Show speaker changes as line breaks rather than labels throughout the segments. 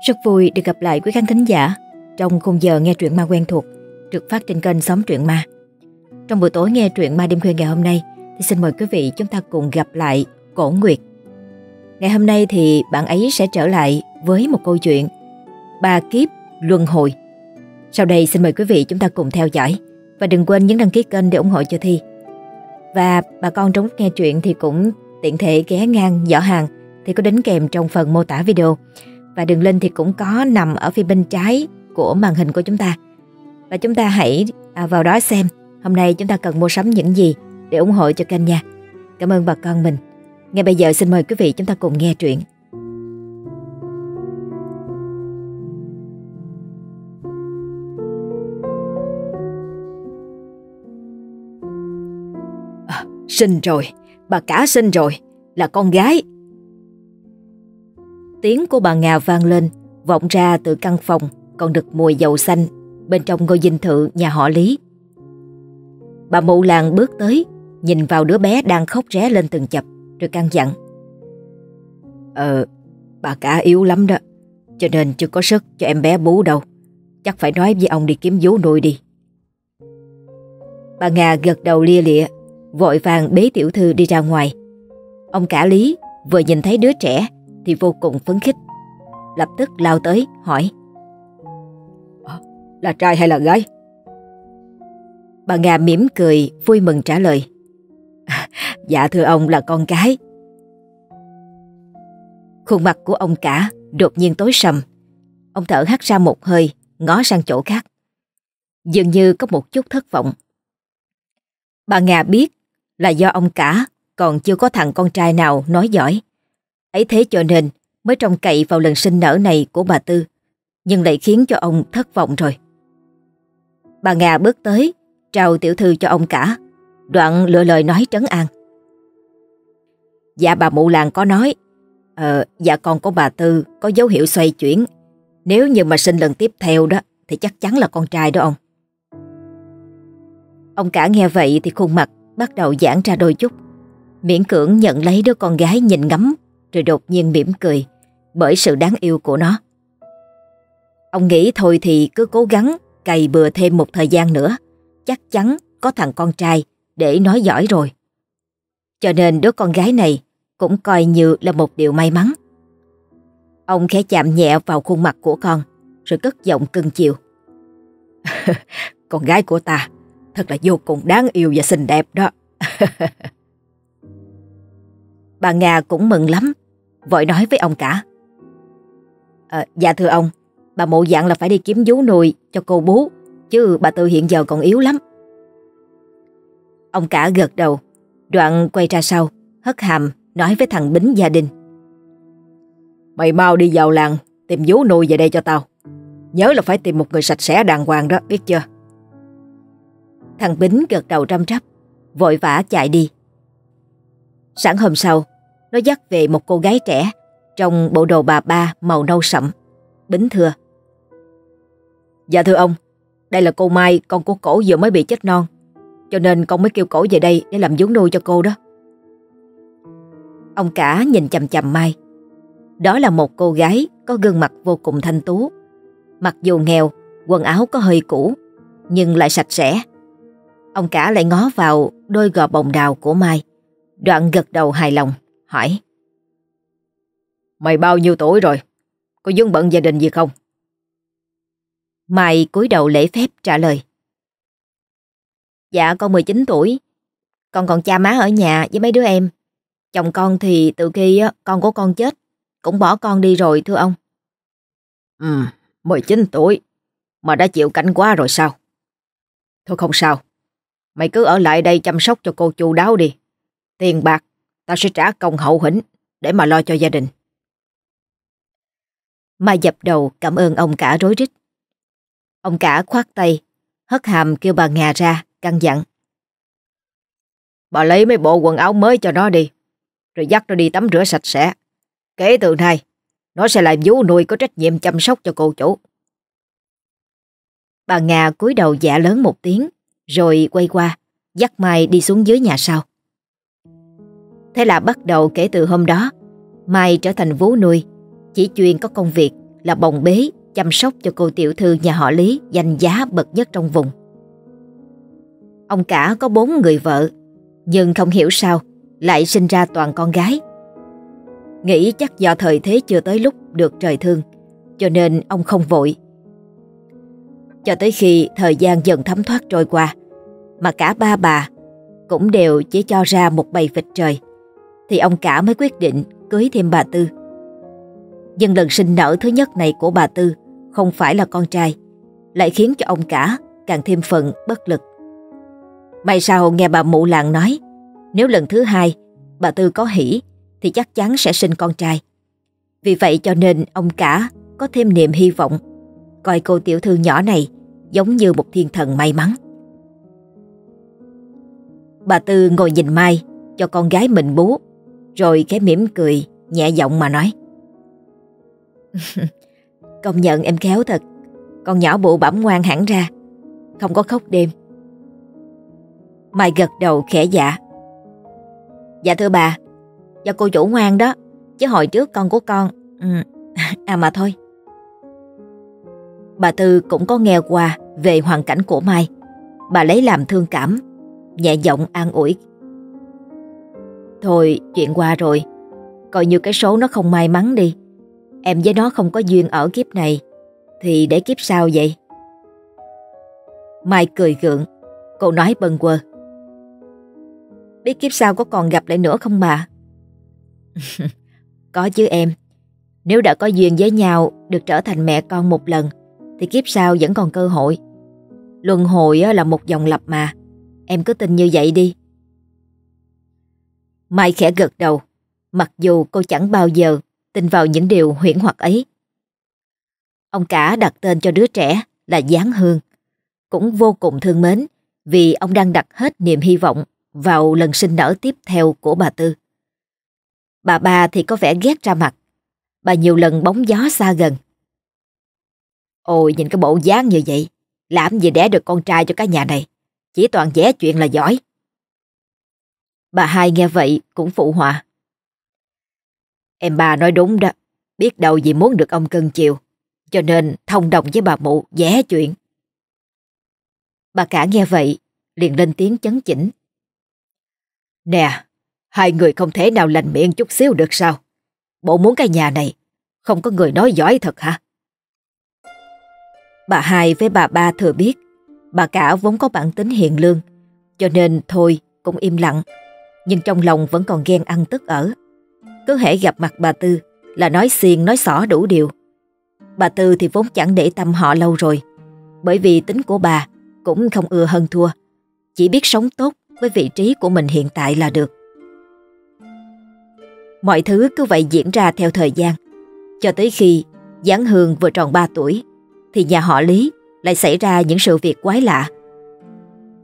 Rất vui được gặp lại quý khán thính giả trong khung giờ nghe truyện ma quen thuộc được phát trên kênh Xóm Truyện Ma. Trong buổi tối nghe truyện ma đêm khuya ngày hôm nay thì xin mời quý vị chúng ta cùng gặp lại Cổ Nguyệt. Ngày hôm nay thì bạn ấy sẽ trở lại với một câu chuyện, Ba kiếp luân hồi. Sau đây xin mời quý vị chúng ta cùng theo dõi và đừng quên nhấn đăng ký kênh để ủng hộ cho Thi. Và bà con trong lúc nghe chuyện thì cũng tiện thể ghé ngang giỏ hàng thì có đính kèm trong phần mô tả video. Và đường link thì cũng có nằm ở phía bên trái của màn hình của chúng ta. Và chúng ta hãy à, vào đó xem hôm nay chúng ta cần mua sắm những gì để ủng hộ cho kênh nha. Cảm ơn bà con mình. Ngay bây giờ xin mời quý vị chúng ta cùng nghe truyện.
À, sinh rồi, bà cả sinh rồi, là con gái.
Tiếng của bà Nga vang lên, vọng ra từ căn phòng còn được mùi dầu xanh bên trong ngôi dinh thự nhà họ Lý. Bà mụ làng bước tới, nhìn vào đứa bé đang khóc ré lên từng chập, rồi căn dặn.
Ờ, bà cả yếu lắm đó, cho nên chưa có sức cho em bé bú đâu. Chắc phải nói với ông đi kiếm vú nuôi đi.
Bà Ngà gật đầu lia lịa, vội vàng bế tiểu thư đi ra ngoài. Ông cả Lý vừa nhìn thấy đứa trẻ thì vô cùng phấn khích. Lập tức lao tới hỏi.
Là trai hay là gái?
Bà Nga mỉm cười vui mừng trả lời.
dạ thưa ông là con gái.
Khuôn mặt của ông cả đột nhiên tối sầm. Ông thở hắt ra một hơi, ngó sang chỗ khác. Dường như có một chút thất vọng. Bà Nga biết là do ông cả còn chưa có thằng con trai nào nói giỏi. Ấy thế cho nên mới trông cậy vào lần sinh nở này của bà Tư, nhưng lại khiến cho ông thất vọng rồi. Bà Nga bước tới, trao tiểu thư cho ông cả, đoạn lựa lời nói trấn an.
Dạ bà mụ làng có nói, ờ, dạ con của bà Tư có dấu hiệu xoay chuyển, nếu như mà sinh lần tiếp theo đó thì chắc chắn là con trai đó ông.
Ông cả nghe vậy thì khuôn mặt bắt đầu giãn ra đôi chút, miễn cưỡng nhận lấy đứa con gái nhìn ngắm rồi đột nhiên mỉm cười bởi sự đáng yêu của nó. Ông nghĩ thôi thì cứ cố gắng cày bừa thêm một thời gian nữa, chắc chắn có thằng con trai để nói giỏi rồi. Cho nên đứa con gái này cũng coi như là một điều may mắn. Ông khẽ chạm nhẹ vào khuôn mặt của con, rồi cất giọng cưng chiều.
con gái của ta thật là vô cùng đáng yêu và xinh đẹp đó.
Bà Nga cũng mừng lắm, vội nói với ông cả. À, dạ thưa ông, bà mụ dặn là phải đi kiếm vú nuôi cho cô bú, chứ bà Tư hiện giờ còn yếu lắm. Ông cả gật đầu, đoạn quay ra sau, hất hàm, nói với thằng Bính gia đình.
Mày mau đi vào làng, tìm vú nuôi về đây cho tao. Nhớ là phải tìm một người sạch sẽ đàng hoàng đó, biết chưa?
Thằng Bính gật đầu trăm trắp, vội vã chạy đi. Sáng hôm sau, nó dắt về một cô gái trẻ trong bộ đồ bà ba màu nâu sậm. Bính thưa.
Dạ thưa ông, đây là cô Mai, con của cổ vừa mới bị chết non. Cho nên con mới kêu cổ về đây để làm vốn nuôi cho cô đó.
Ông cả nhìn chầm chầm Mai. Đó là một cô gái có gương mặt vô cùng thanh tú. Mặc dù nghèo, quần áo có hơi cũ, nhưng lại sạch sẽ. Ông cả lại ngó vào đôi gò bồng đào của Mai. Đoạn gật đầu hài lòng, hỏi.
Mày bao nhiêu tuổi rồi? Có dướng bận gia đình gì không?
Mai cúi đầu lễ phép trả lời. Dạ con 19 tuổi. Con còn cha má ở nhà với mấy đứa em. Chồng con thì từ khi con của con chết, cũng bỏ con đi rồi thưa ông.
Ừ, 19 tuổi, mà đã chịu cảnh quá rồi sao? Thôi không sao, mày cứ ở lại đây chăm sóc cho cô chu đáo đi. Tiền bạc, tao sẽ trả công hậu hĩnh để mà lo cho gia đình.
Mai dập đầu cảm ơn ông cả rối rít. Ông cả khoát tay, hất hàm kêu bà Ngà ra, căn dặn.
Bà lấy mấy bộ quần áo mới cho nó đi, rồi dắt nó đi tắm rửa sạch sẽ. Kể từ nay, nó sẽ là vú nuôi có trách nhiệm chăm sóc cho cô chủ.
Bà Ngà cúi đầu dạ lớn một tiếng, rồi quay qua, dắt Mai đi xuống dưới nhà sau. Thế là bắt đầu kể từ hôm đó, Mai trở thành vú nuôi, chỉ chuyên có công việc là bồng bế chăm sóc cho cô tiểu thư nhà họ Lý danh giá bậc nhất trong vùng. Ông cả có bốn người vợ, nhưng không hiểu sao lại sinh ra toàn con gái. Nghĩ chắc do thời thế chưa tới lúc được trời thương, cho nên ông không vội. Cho tới khi thời gian dần thấm thoát trôi qua, mà cả ba bà cũng đều chỉ cho ra một bầy vịt trời, thì ông cả mới quyết định cưới thêm bà Tư. Nhưng lần sinh nở thứ nhất này của bà Tư không phải là con trai, lại khiến cho ông cả càng thêm phần bất lực. May sao nghe bà mụ làng nói, nếu lần thứ hai bà Tư có hỷ thì chắc chắn sẽ sinh con trai. Vì vậy cho nên ông cả có thêm niềm hy vọng, coi cô tiểu thư nhỏ này giống như một thiên thần may mắn. Bà Tư ngồi nhìn Mai cho con gái mình bú, rồi khẽ mỉm cười, nhẹ giọng mà nói. Công nhận em khéo thật, con nhỏ bụ bẩm ngoan hẳn ra, không có khóc đêm. Mai gật đầu khẽ dạ. Dạ thưa bà, do cô chủ ngoan đó, chứ hồi trước con của con, ừ, à mà thôi. Bà Tư cũng có nghe qua về hoàn cảnh của Mai. Bà lấy làm thương cảm, nhẹ giọng an ủi. Thôi, chuyện qua rồi, coi như cái số nó không may mắn đi. Em với nó không có duyên ở kiếp này, thì để kiếp sau vậy? Mai cười gượng, cô nói bần quơ. Biết kiếp sau có còn gặp lại nữa không bà? có chứ em. Nếu đã có duyên với nhau được trở thành mẹ con một lần thì kiếp sau vẫn còn cơ hội. Luân hồi là một dòng lặp mà. Em cứ tin như vậy đi. Mai khẽ gật đầu, mặc dù cô chẳng bao giờ tin vào những điều huyễn hoặc ấy. Ông cả đặt tên cho đứa trẻ là Giáng Hương, cũng vô cùng thương mến vì ông đang đặt hết niềm hy vọng vào lần sinh nở tiếp theo của bà Tư. Bà ba thì có vẻ ghét ra mặt, bà nhiều lần bóng gió xa gần. Ôi nhìn cái bộ dáng như vậy, làm gì đẻ được con trai cho cái nhà này, chỉ toàn vẽ chuyện là giỏi. Bà hai nghe vậy cũng phụ họa. Em bà nói đúng đó, biết đâu vì muốn được ông cưng chiều, cho nên thông đồng với bà mụ vẽ chuyện. Bà cả nghe vậy, liền lên tiếng chấn chỉnh. Nè, hai người không thể nào lành miệng chút xíu được sao? Bộ muốn cái nhà này, không có người nói giỏi thật hả? Bà hai với bà ba thừa biết, bà cả vốn có bản tính hiền lương, cho nên thôi cũng im lặng, nhưng trong lòng vẫn còn ghen ăn tức ở. Cứ hễ gặp mặt bà Tư là nói xiên nói xỏ đủ điều. Bà Tư thì vốn chẳng để tâm họ lâu rồi, bởi vì tính của bà cũng không ưa hơn thua, chỉ biết sống tốt với vị trí của mình hiện tại là được. Mọi thứ cứ vậy diễn ra theo thời gian, cho tới khi Giáng Hương vừa tròn 3 tuổi, thì nhà họ Lý lại xảy ra những sự việc quái lạ.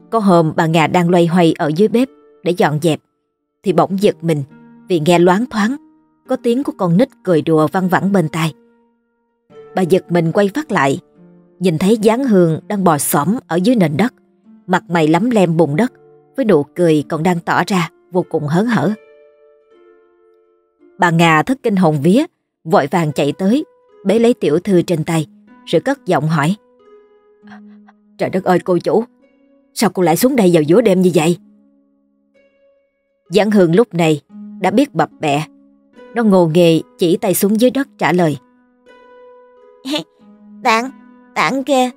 Có hôm bà Ngà đang loay hoay ở dưới bếp để dọn dẹp, thì bỗng giật mình vì nghe loáng thoáng có tiếng của con nít cười đùa văng vẳng bên tai. Bà giật mình quay phát lại, nhìn thấy dáng Hương đang bò xổm ở dưới nền đất, mặt mày lắm lem bùn đất, với nụ cười còn đang tỏ ra vô cùng hớn hở. Bà Ngà thất kinh hồn vía, vội vàng chạy tới, bế lấy tiểu thư trên tay, rồi cất giọng hỏi. Trời đất ơi cô chủ, sao cô lại xuống đây vào giữa đêm như vậy? Giảng Hương lúc này đã biết bập bẹ, nó ngồ nghề chỉ tay xuống dưới đất trả lời.
Tạng, tạng kia.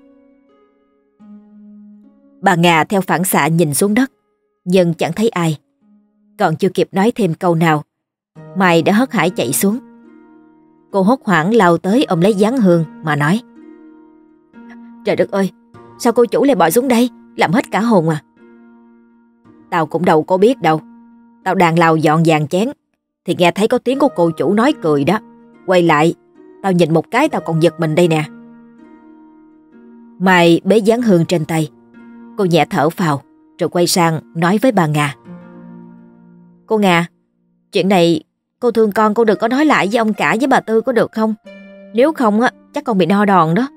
Bà Ngà theo phản xạ nhìn xuống đất, nhưng chẳng thấy ai. Còn chưa kịp nói thêm câu nào, Mai đã hớt hải chạy xuống. Cô hốt hoảng lao tới ôm lấy gián hương mà nói. Trời đất ơi, sao cô chủ lại bỏ xuống đây, làm hết cả hồn à? Tao cũng đâu có biết đâu. Tao đang lao dọn dàn chén, thì nghe thấy có tiếng của cô chủ nói cười đó. Quay lại, tao nhìn một cái tao còn giật mình đây nè. Mai bế gián hương trên tay. Cô nhẹ thở vào, rồi quay sang nói với bà nga, Cô nga chuyện này cô thương con cô đừng có nói lại với ông cả với bà Tư có được không? Nếu không á, chắc con bị no đòn đó.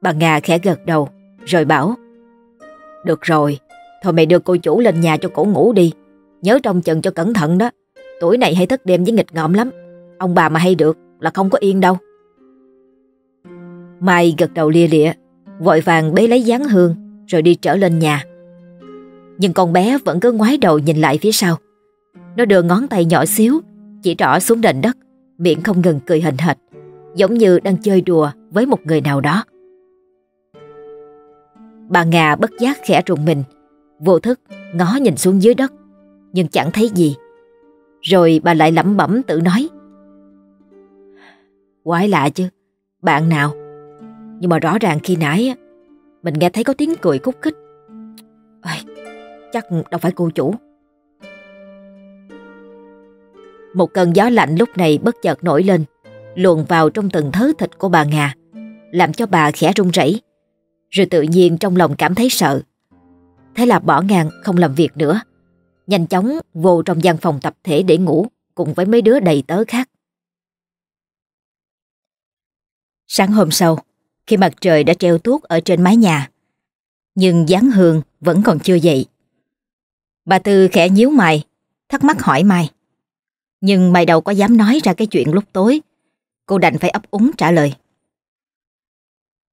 Bà nga khẽ gật đầu, rồi bảo. Được rồi, thôi mày đưa cô chủ lên nhà cho cổ ngủ đi. Nhớ trong chừng cho cẩn thận đó. Tuổi này hay thức đêm với nghịch ngợm lắm. Ông bà mà hay được,
là không có yên đâu.
Mai gật đầu lia lịa, vội vàng bế lấy gián hương rồi đi trở lên nhà. Nhưng con bé vẫn cứ ngoái đầu nhìn lại phía sau. Nó đưa ngón tay nhỏ xíu, chỉ trỏ xuống nền đất, miệng không ngừng cười hình hệt, giống như đang chơi đùa với một người nào đó. Bà Ngà bất giác khẽ rùng mình, vô thức ngó nhìn xuống dưới đất, nhưng chẳng thấy gì. Rồi bà lại lẩm bẩm tự nói. Quái lạ chứ, bạn nào? Nhưng mà rõ ràng khi nãy mình nghe thấy có tiếng cười khúc khích. Ôi, chắc đâu phải cô chủ. Một cơn gió lạnh lúc này bất chợt nổi lên, luồn vào trong từng thớ thịt của bà Ngà, làm cho bà khẽ run rẩy, rồi tự nhiên trong lòng cảm thấy sợ. Thế là bỏ ngang không làm việc nữa, nhanh chóng vô trong gian phòng tập thể để ngủ cùng với mấy đứa đầy tớ khác. Sáng hôm sau, khi mặt trời đã treo tuốt ở trên mái nhà, nhưng dáng hương vẫn còn chưa dậy. Bà Tư khẽ nhíu mày, thắc mắc hỏi Mai. Nhưng mày đâu có dám nói ra cái chuyện lúc tối. Cô đành phải ấp úng trả lời.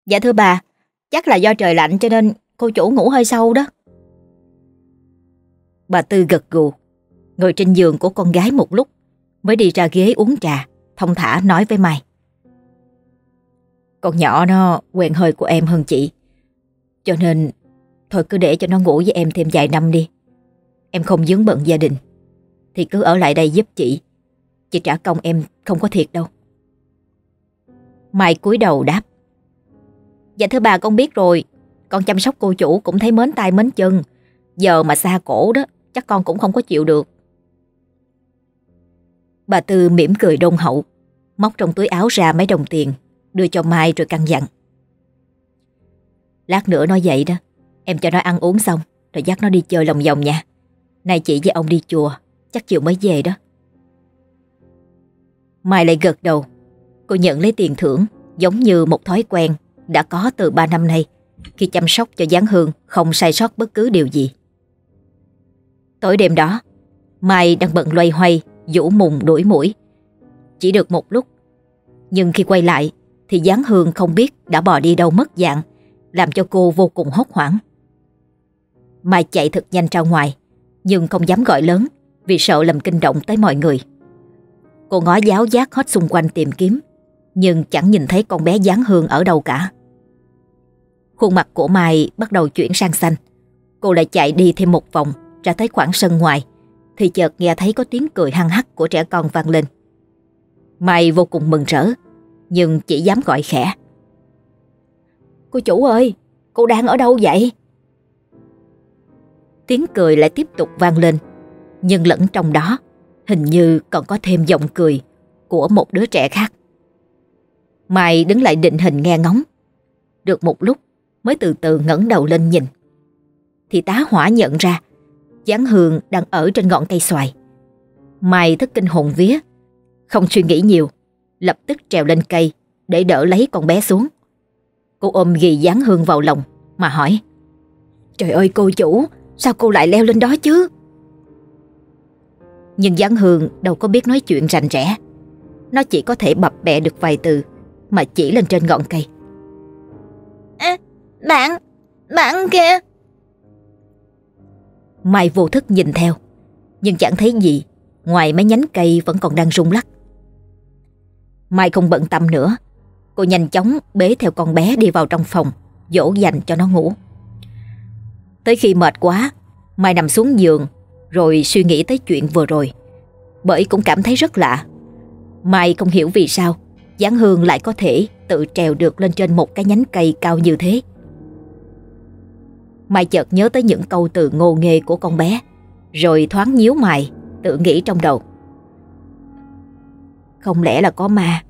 Dạ thưa bà, chắc là do trời lạnh cho nên cô chủ ngủ hơi sâu đó. Bà Tư gật gù, ngồi trên giường của con gái một lúc, mới đi ra ghế uống trà, thông thả nói với Mai. Con nhỏ nó quen hơi của em hơn chị, cho nên thôi cứ để cho nó ngủ với em thêm vài năm đi. Em không dướng bận gia đình, thì cứ ở lại đây giúp chị. Chị trả công em không có thiệt đâu. Mai cúi đầu đáp. Dạ thưa bà con biết rồi, con chăm sóc cô chủ cũng thấy mến tay mến chân. Giờ mà xa cổ đó, chắc con cũng không có chịu được. Bà Tư mỉm cười đông hậu, móc trong túi áo ra mấy đồng tiền, đưa cho Mai rồi căn dặn. Lát nữa nó dậy đó, em cho nó ăn uống xong, rồi dắt nó đi chơi lòng vòng nha. Nay chị với ông đi chùa, chắc chiều mới về đó. Mai lại gật đầu, cô nhận lấy tiền thưởng giống như một thói quen đã có từ 3 năm nay khi chăm sóc cho Giáng Hương không sai sót bất cứ điều gì. Tối đêm đó, Mai đang bận loay hoay, vũ mùng đuổi mũi. Chỉ được một lúc, nhưng khi quay lại thì dáng Hương không biết đã bỏ đi đâu mất dạng, làm cho cô vô cùng hốt hoảng. Mai chạy thật nhanh ra ngoài, nhưng không dám gọi lớn vì sợ làm kinh động tới mọi người. Cô ngó giáo giác hết xung quanh tìm kiếm, nhưng chẳng nhìn thấy con bé dáng Hương ở đâu cả. Khuôn mặt của Mai bắt đầu chuyển sang xanh. Cô lại chạy đi thêm một vòng ra tới khoảng sân ngoài thì chợt nghe thấy có tiếng cười hăng hắc của trẻ con vang lên. Mai vô cùng mừng rỡ nhưng chỉ dám gọi khẽ. Cô chủ ơi, cô đang ở đâu vậy? Tiếng cười lại tiếp tục vang lên nhưng lẫn trong đó hình như còn có thêm giọng cười của một đứa trẻ khác. Mai đứng lại định hình nghe ngóng. Được một lúc mới từ từ ngẩng đầu lên nhìn. Thì tá hỏa nhận ra Giáng Hương đang ở trên ngọn cây xoài. Mai thất kinh hồn vía, không suy nghĩ nhiều, lập tức trèo lên cây để đỡ lấy con bé xuống. Cô ôm ghi Giáng Hương vào lòng mà hỏi Trời ơi cô chủ, sao cô lại leo lên đó chứ? Nhưng Giáng Hương đâu có biết nói chuyện rành rẽ. Nó chỉ có thể bập bẹ được vài từ mà chỉ lên trên ngọn cây.
À, bạn, bạn kìa.
Mai vô thức nhìn theo, nhưng chẳng thấy gì ngoài mấy nhánh cây vẫn còn đang rung lắc. Mai không bận tâm nữa, cô nhanh chóng bế theo con bé đi vào trong phòng, dỗ dành cho nó ngủ. Tới khi mệt quá, Mai nằm xuống giường rồi suy nghĩ tới chuyện vừa rồi. Bởi cũng cảm thấy rất lạ. Mai không hiểu vì sao Giáng Hương lại có thể tự trèo được lên trên một cái nhánh cây cao như thế. Mai chợt nhớ tới những câu từ ngô nghê của con bé, rồi thoáng nhíu mày, tự nghĩ trong đầu. Không lẽ là có ma?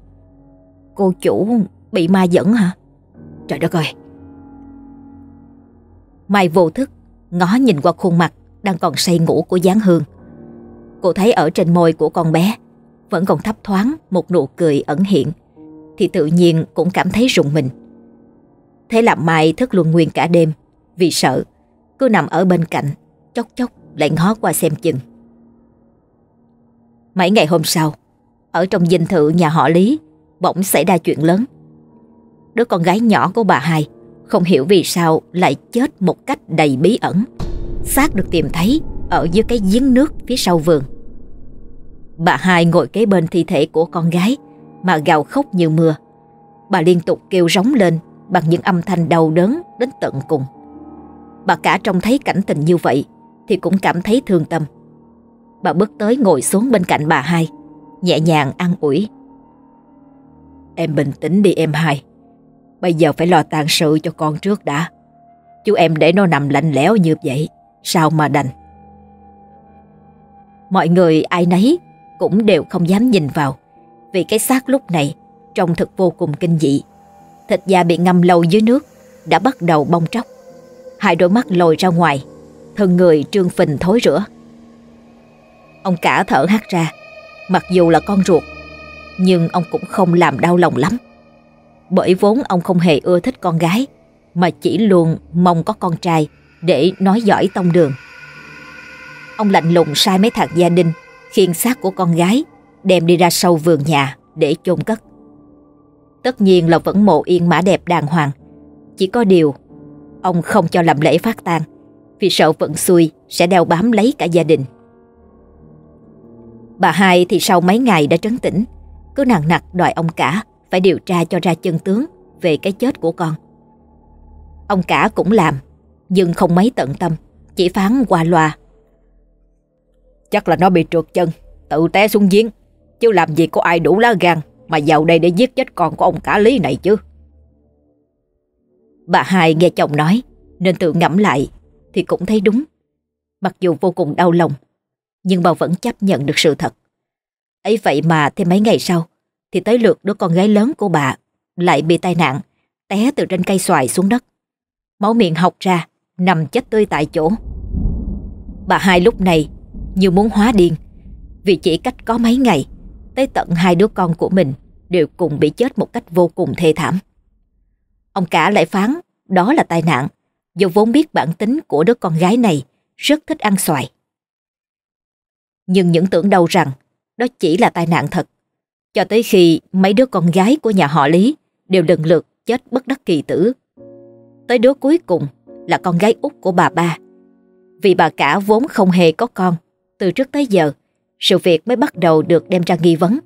Cô chủ bị ma dẫn hả? Trời đất ơi! Mai vô thức, ngó nhìn qua khuôn mặt đang còn say ngủ của Giáng Hương. Cô thấy ở trên môi của con bé vẫn còn thấp thoáng một nụ cười ẩn hiện, thì tự nhiên cũng cảm thấy rùng mình. Thế làm Mai thức luôn nguyên cả đêm, vì sợ, cứ nằm ở bên cạnh, chốc chốc lại ngó qua xem chừng. Mấy ngày hôm sau, ở trong dinh thự nhà họ Lý bỗng xảy ra chuyện lớn. Đứa con gái nhỏ của bà hai không hiểu vì sao lại chết một cách đầy bí ẩn. Xác được tìm thấy ở dưới cái giếng nước phía sau vườn. Bà hai ngồi kế bên thi thể của con gái mà gào khóc như mưa. Bà liên tục kêu rống lên bằng những âm thanh đau đớn đến tận cùng. Bà cả trông thấy cảnh tình như vậy thì cũng cảm thấy thương tâm. Bà bước tới ngồi xuống bên cạnh bà hai, nhẹ nhàng an ủi. Em bình tĩnh đi em hai. Bây giờ phải lo tàn sự cho con trước đã. Chú em để nó nằm lạnh lẽo như vậy, sao mà đành. Mọi người ai nấy cũng đều không dám nhìn vào, vì cái xác lúc này trông thật vô cùng kinh dị. Thịt da bị ngâm lâu dưới nước đã bắt đầu bong tróc. Hai đôi mắt lồi ra ngoài, thân người trương phình thối rữa. Ông cả thở hắt ra, mặc dù là con ruột, nhưng ông cũng không làm đau lòng lắm. Bởi vốn ông không hề ưa thích con gái, mà chỉ luôn mong có con trai để nói giỏi tông đường. Ông lạnh lùng sai mấy thằng gia đình Khiên xác của con gái đem đi ra sau vườn nhà để chôn cất. Tất nhiên là vẫn mộ yên mã đẹp đàng hoàng. Chỉ có điều, ông không cho làm lễ phát tang vì sợ vận xui sẽ đeo bám lấy cả gia đình. Bà hai thì sau mấy ngày đã trấn tĩnh, cứ nặng nặc đòi ông cả phải điều tra cho ra chân tướng về cái chết của con. Ông cả cũng làm, nhưng không mấy tận tâm, chỉ phán qua loa.
Chắc là nó bị trượt chân, tự té xuống giếng, chứ làm gì có ai đủ lá gan mà vào đây để giết chết con của ông cả Lý này chứ.
Bà hai nghe chồng nói, nên tự ngẫm lại thì cũng thấy đúng. Mặc dù vô cùng đau lòng, nhưng bà vẫn chấp nhận được sự thật. ấy vậy mà thêm mấy ngày sau, thì tới lượt đứa con gái lớn của bà lại bị tai nạn, té từ trên cây xoài xuống đất. Máu miệng học ra, nằm chết tươi tại chỗ. Bà hai lúc này như muốn hóa điên, vì chỉ cách có mấy ngày, tới tận hai đứa con của mình đều cùng bị chết một cách vô cùng thê thảm. Ông cả lại phán đó là tai nạn, dù vốn biết bản tính của đứa con gái này rất thích ăn xoài. Nhưng những tưởng đâu rằng đó chỉ là tai nạn thật. Cho tới khi mấy đứa con gái của nhà họ Lý đều lần lượt chết bất đắc kỳ tử. Tới đứa cuối cùng là con gái út của bà ba. Vì bà cả vốn không hề có con, từ trước tới giờ, sự việc mới bắt đầu được đem ra nghi vấn.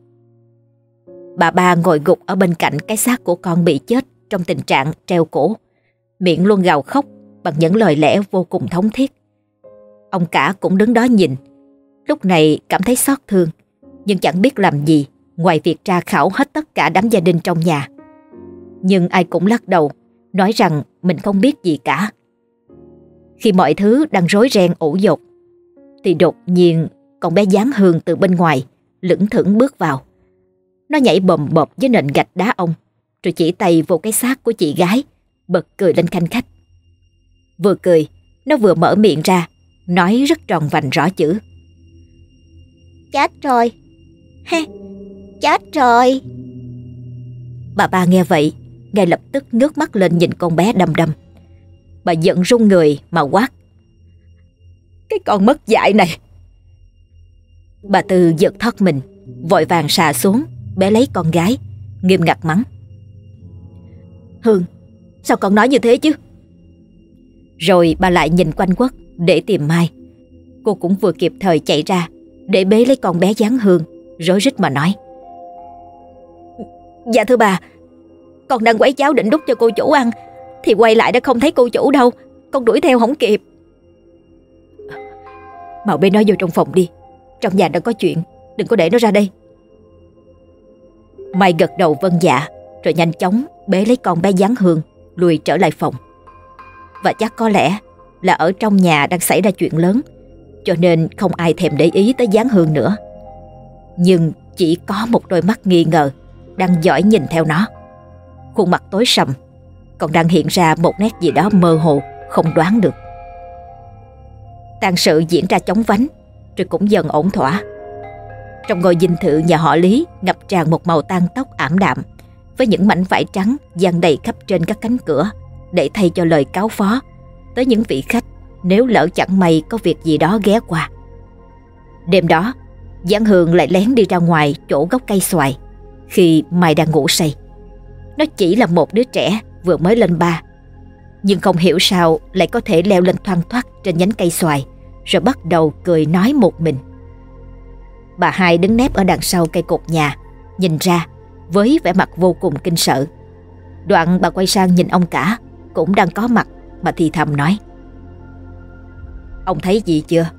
Bà ba ngồi gục ở bên cạnh cái xác của con bị chết trong tình trạng treo cổ, miệng luôn gào khóc bằng những lời lẽ vô cùng thống thiết. Ông cả cũng đứng đó nhìn, lúc này cảm thấy xót thương, nhưng chẳng biết làm gì ngoài việc tra khảo hết tất cả đám gia đình trong nhà. Nhưng ai cũng lắc đầu, nói rằng mình không biết gì cả. Khi mọi thứ đang rối ren ủ dột, thì đột nhiên con bé dáng hương từ bên ngoài lững thững bước vào. Nó nhảy bầm bập với nền gạch đá ông, rồi chỉ tay vô cái xác của chị gái, bật cười lên khanh khách. Vừa cười, nó vừa mở miệng ra, nói rất tròn vành rõ chữ.
Chết rồi, he, chết rồi.
Bà ba nghe vậy, ngay lập tức ngước mắt lên nhìn con bé đầm đầm. Bà giận run người mà quát. Cái con mất dạy này! Bà Tư giật thoát mình, vội vàng xà xuống, bé lấy con gái, nghiêm ngặt mắng. Hương, sao con nói như thế chứ? Rồi bà lại nhìn quanh quất để tìm Mai. Cô cũng vừa kịp thời chạy ra để bế lấy con bé dáng Hương, rối rít mà nói. Dạ thưa bà, con đang quấy cháo định đút cho cô chủ ăn, thì quay lại đã không thấy cô chủ đâu, con đuổi theo không kịp. Mau bế nó vô trong phòng đi, trong nhà đang có chuyện, đừng có để nó ra đây. Mai gật đầu vân dạ, rồi nhanh chóng bế lấy con bé gián Hương, lùi trở lại phòng. Và chắc có lẽ là ở trong nhà đang xảy ra chuyện lớn Cho nên không ai thèm để ý tới gián hương nữa. Nhưng chỉ có một đôi mắt nghi ngờ Đang dõi nhìn theo nó. Khuôn mặt tối sầm Còn đang hiện ra một nét gì đó mơ hồ Không đoán được. Tàn sự diễn ra chóng vánh Rồi cũng dần ổn thỏa. Trong ngôi dinh thự nhà họ Lý Ngập tràn một màu tan tóc ảm đạm. Với những mảnh vải trắng dàn đầy khắp trên các cánh cửa để thay cho lời cáo phó tới những vị khách nếu lỡ chẳng may có việc gì đó ghé qua. Đêm đó, Giang Hương lại lén đi ra ngoài chỗ gốc cây xoài khi Mai đang ngủ say. Nó chỉ là một đứa trẻ vừa mới lên ba. Nhưng không hiểu sao lại có thể leo lên thoang thoát trên nhánh cây xoài rồi bắt đầu cười nói một mình. Bà hai đứng nép ở đằng sau cây cột nhà, nhìn ra với vẻ mặt vô cùng kinh sợ. Đoạn bà quay sang nhìn ông cả, cũng đang có mặt mà thì thầm nói. Ông thấy gì chưa?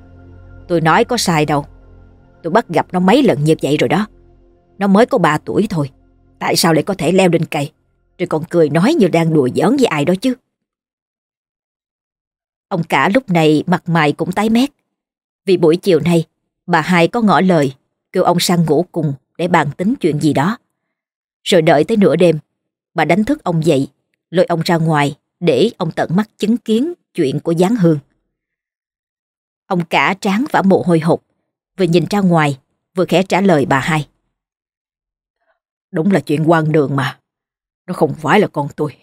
Tôi nói có sai đâu. Tôi bắt gặp nó mấy lần như vậy rồi đó. Nó mới có 3 tuổi thôi. Tại sao lại có thể leo lên cây? Rồi còn cười nói như đang đùa giỡn với ai đó chứ. Ông cả lúc này mặt mày cũng tái mét. Vì buổi chiều nay, bà hai có ngỏ lời kêu ông sang ngủ cùng để bàn tính chuyện gì đó. Rồi đợi tới nửa đêm, bà đánh thức ông dậy, lôi ông ra ngoài để ông tận mắt chứng kiến chuyện của Giáng Hương. Ông cả tráng vả mồ hôi hột, vừa nhìn ra ngoài, vừa khẽ trả lời bà hai.
Đúng là chuyện quan đường mà, nó không phải là con tôi.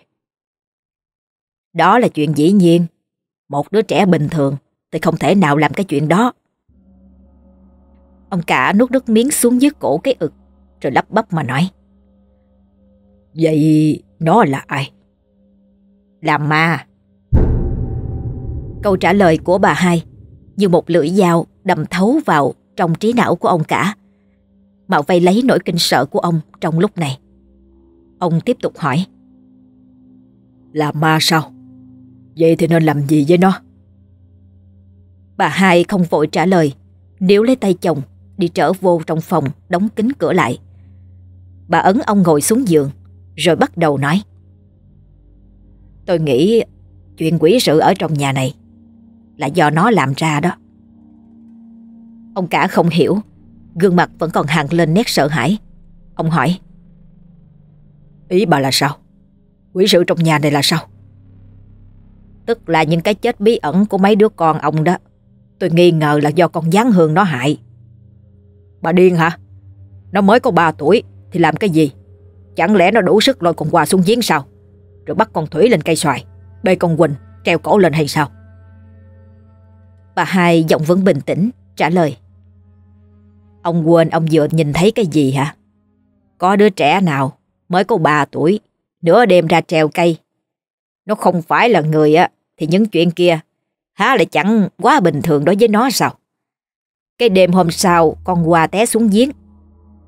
Đó là chuyện dĩ nhiên, một đứa trẻ bình thường thì không thể nào làm cái chuyện đó. Ông cả nuốt nước miếng xuống dưới cổ cái ực, rồi lắp bắp mà nói.
Vậy nó là ai?
Là ma. Câu trả lời của bà hai như một lưỡi dao đâm thấu vào trong trí não của ông cả. Mà vây lấy nỗi kinh sợ của ông trong lúc này. Ông tiếp tục hỏi.
Là ma sao? Vậy thì nên làm gì với nó?
Bà hai không vội trả lời, níu lấy tay chồng, đi trở vô trong phòng, đóng kín cửa lại. Bà ấn ông ngồi xuống giường, rồi bắt đầu nói. Tôi nghĩ chuyện quỷ sự ở trong nhà này là do nó làm ra đó. Ông cả không hiểu, gương mặt vẫn còn hằn lên nét sợ hãi. Ông hỏi.
Ý bà là sao? Quỷ sự trong nhà này là sao?
Tức là những cái chết bí ẩn của mấy đứa con ông đó. Tôi nghi ngờ là do con gián hương nó hại.
Bà điên hả? Nó mới có 3 tuổi thì làm cái gì? Chẳng lẽ nó đủ sức lôi con Hòa xuống giếng sao? Rồi bắt con Thủy lên cây xoài, bê con Quỳnh treo cổ lên hay sao?
Bà hai giọng vẫn bình tĩnh, trả lời. Ông quên ông vừa nhìn thấy cái gì hả? Có đứa trẻ nào mới có 3 tuổi, nửa đêm ra treo cây. Nó không phải là người á, thì những chuyện kia há lại chẳng quá bình thường đối với nó sao? Cái đêm hôm sau con Hoa té xuống giếng.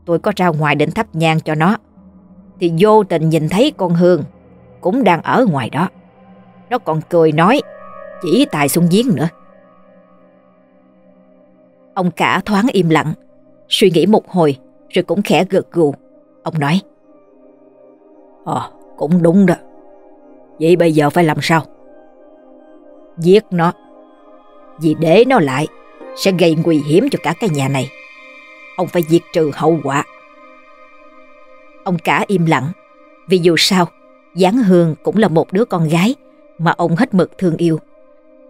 Tôi có ra ngoài định thắp nhang cho nó. Thì vô tình nhìn thấy con Hương cũng đang ở ngoài đó. Nó còn cười nói, chỉ tài xuống giếng nữa. Ông cả thoáng im lặng, suy nghĩ một hồi rồi cũng khẽ gật gù. Ông nói,
Ờ, cũng đúng đó. Vậy bây giờ phải làm sao?
Giết nó. Vì để nó lại sẽ gây nguy hiểm cho cả cái nhà này. Ông phải diệt trừ hậu quả. Ông cả im lặng, vì dù sao, Giáng Hương cũng là một đứa con gái mà ông hết mực thương yêu.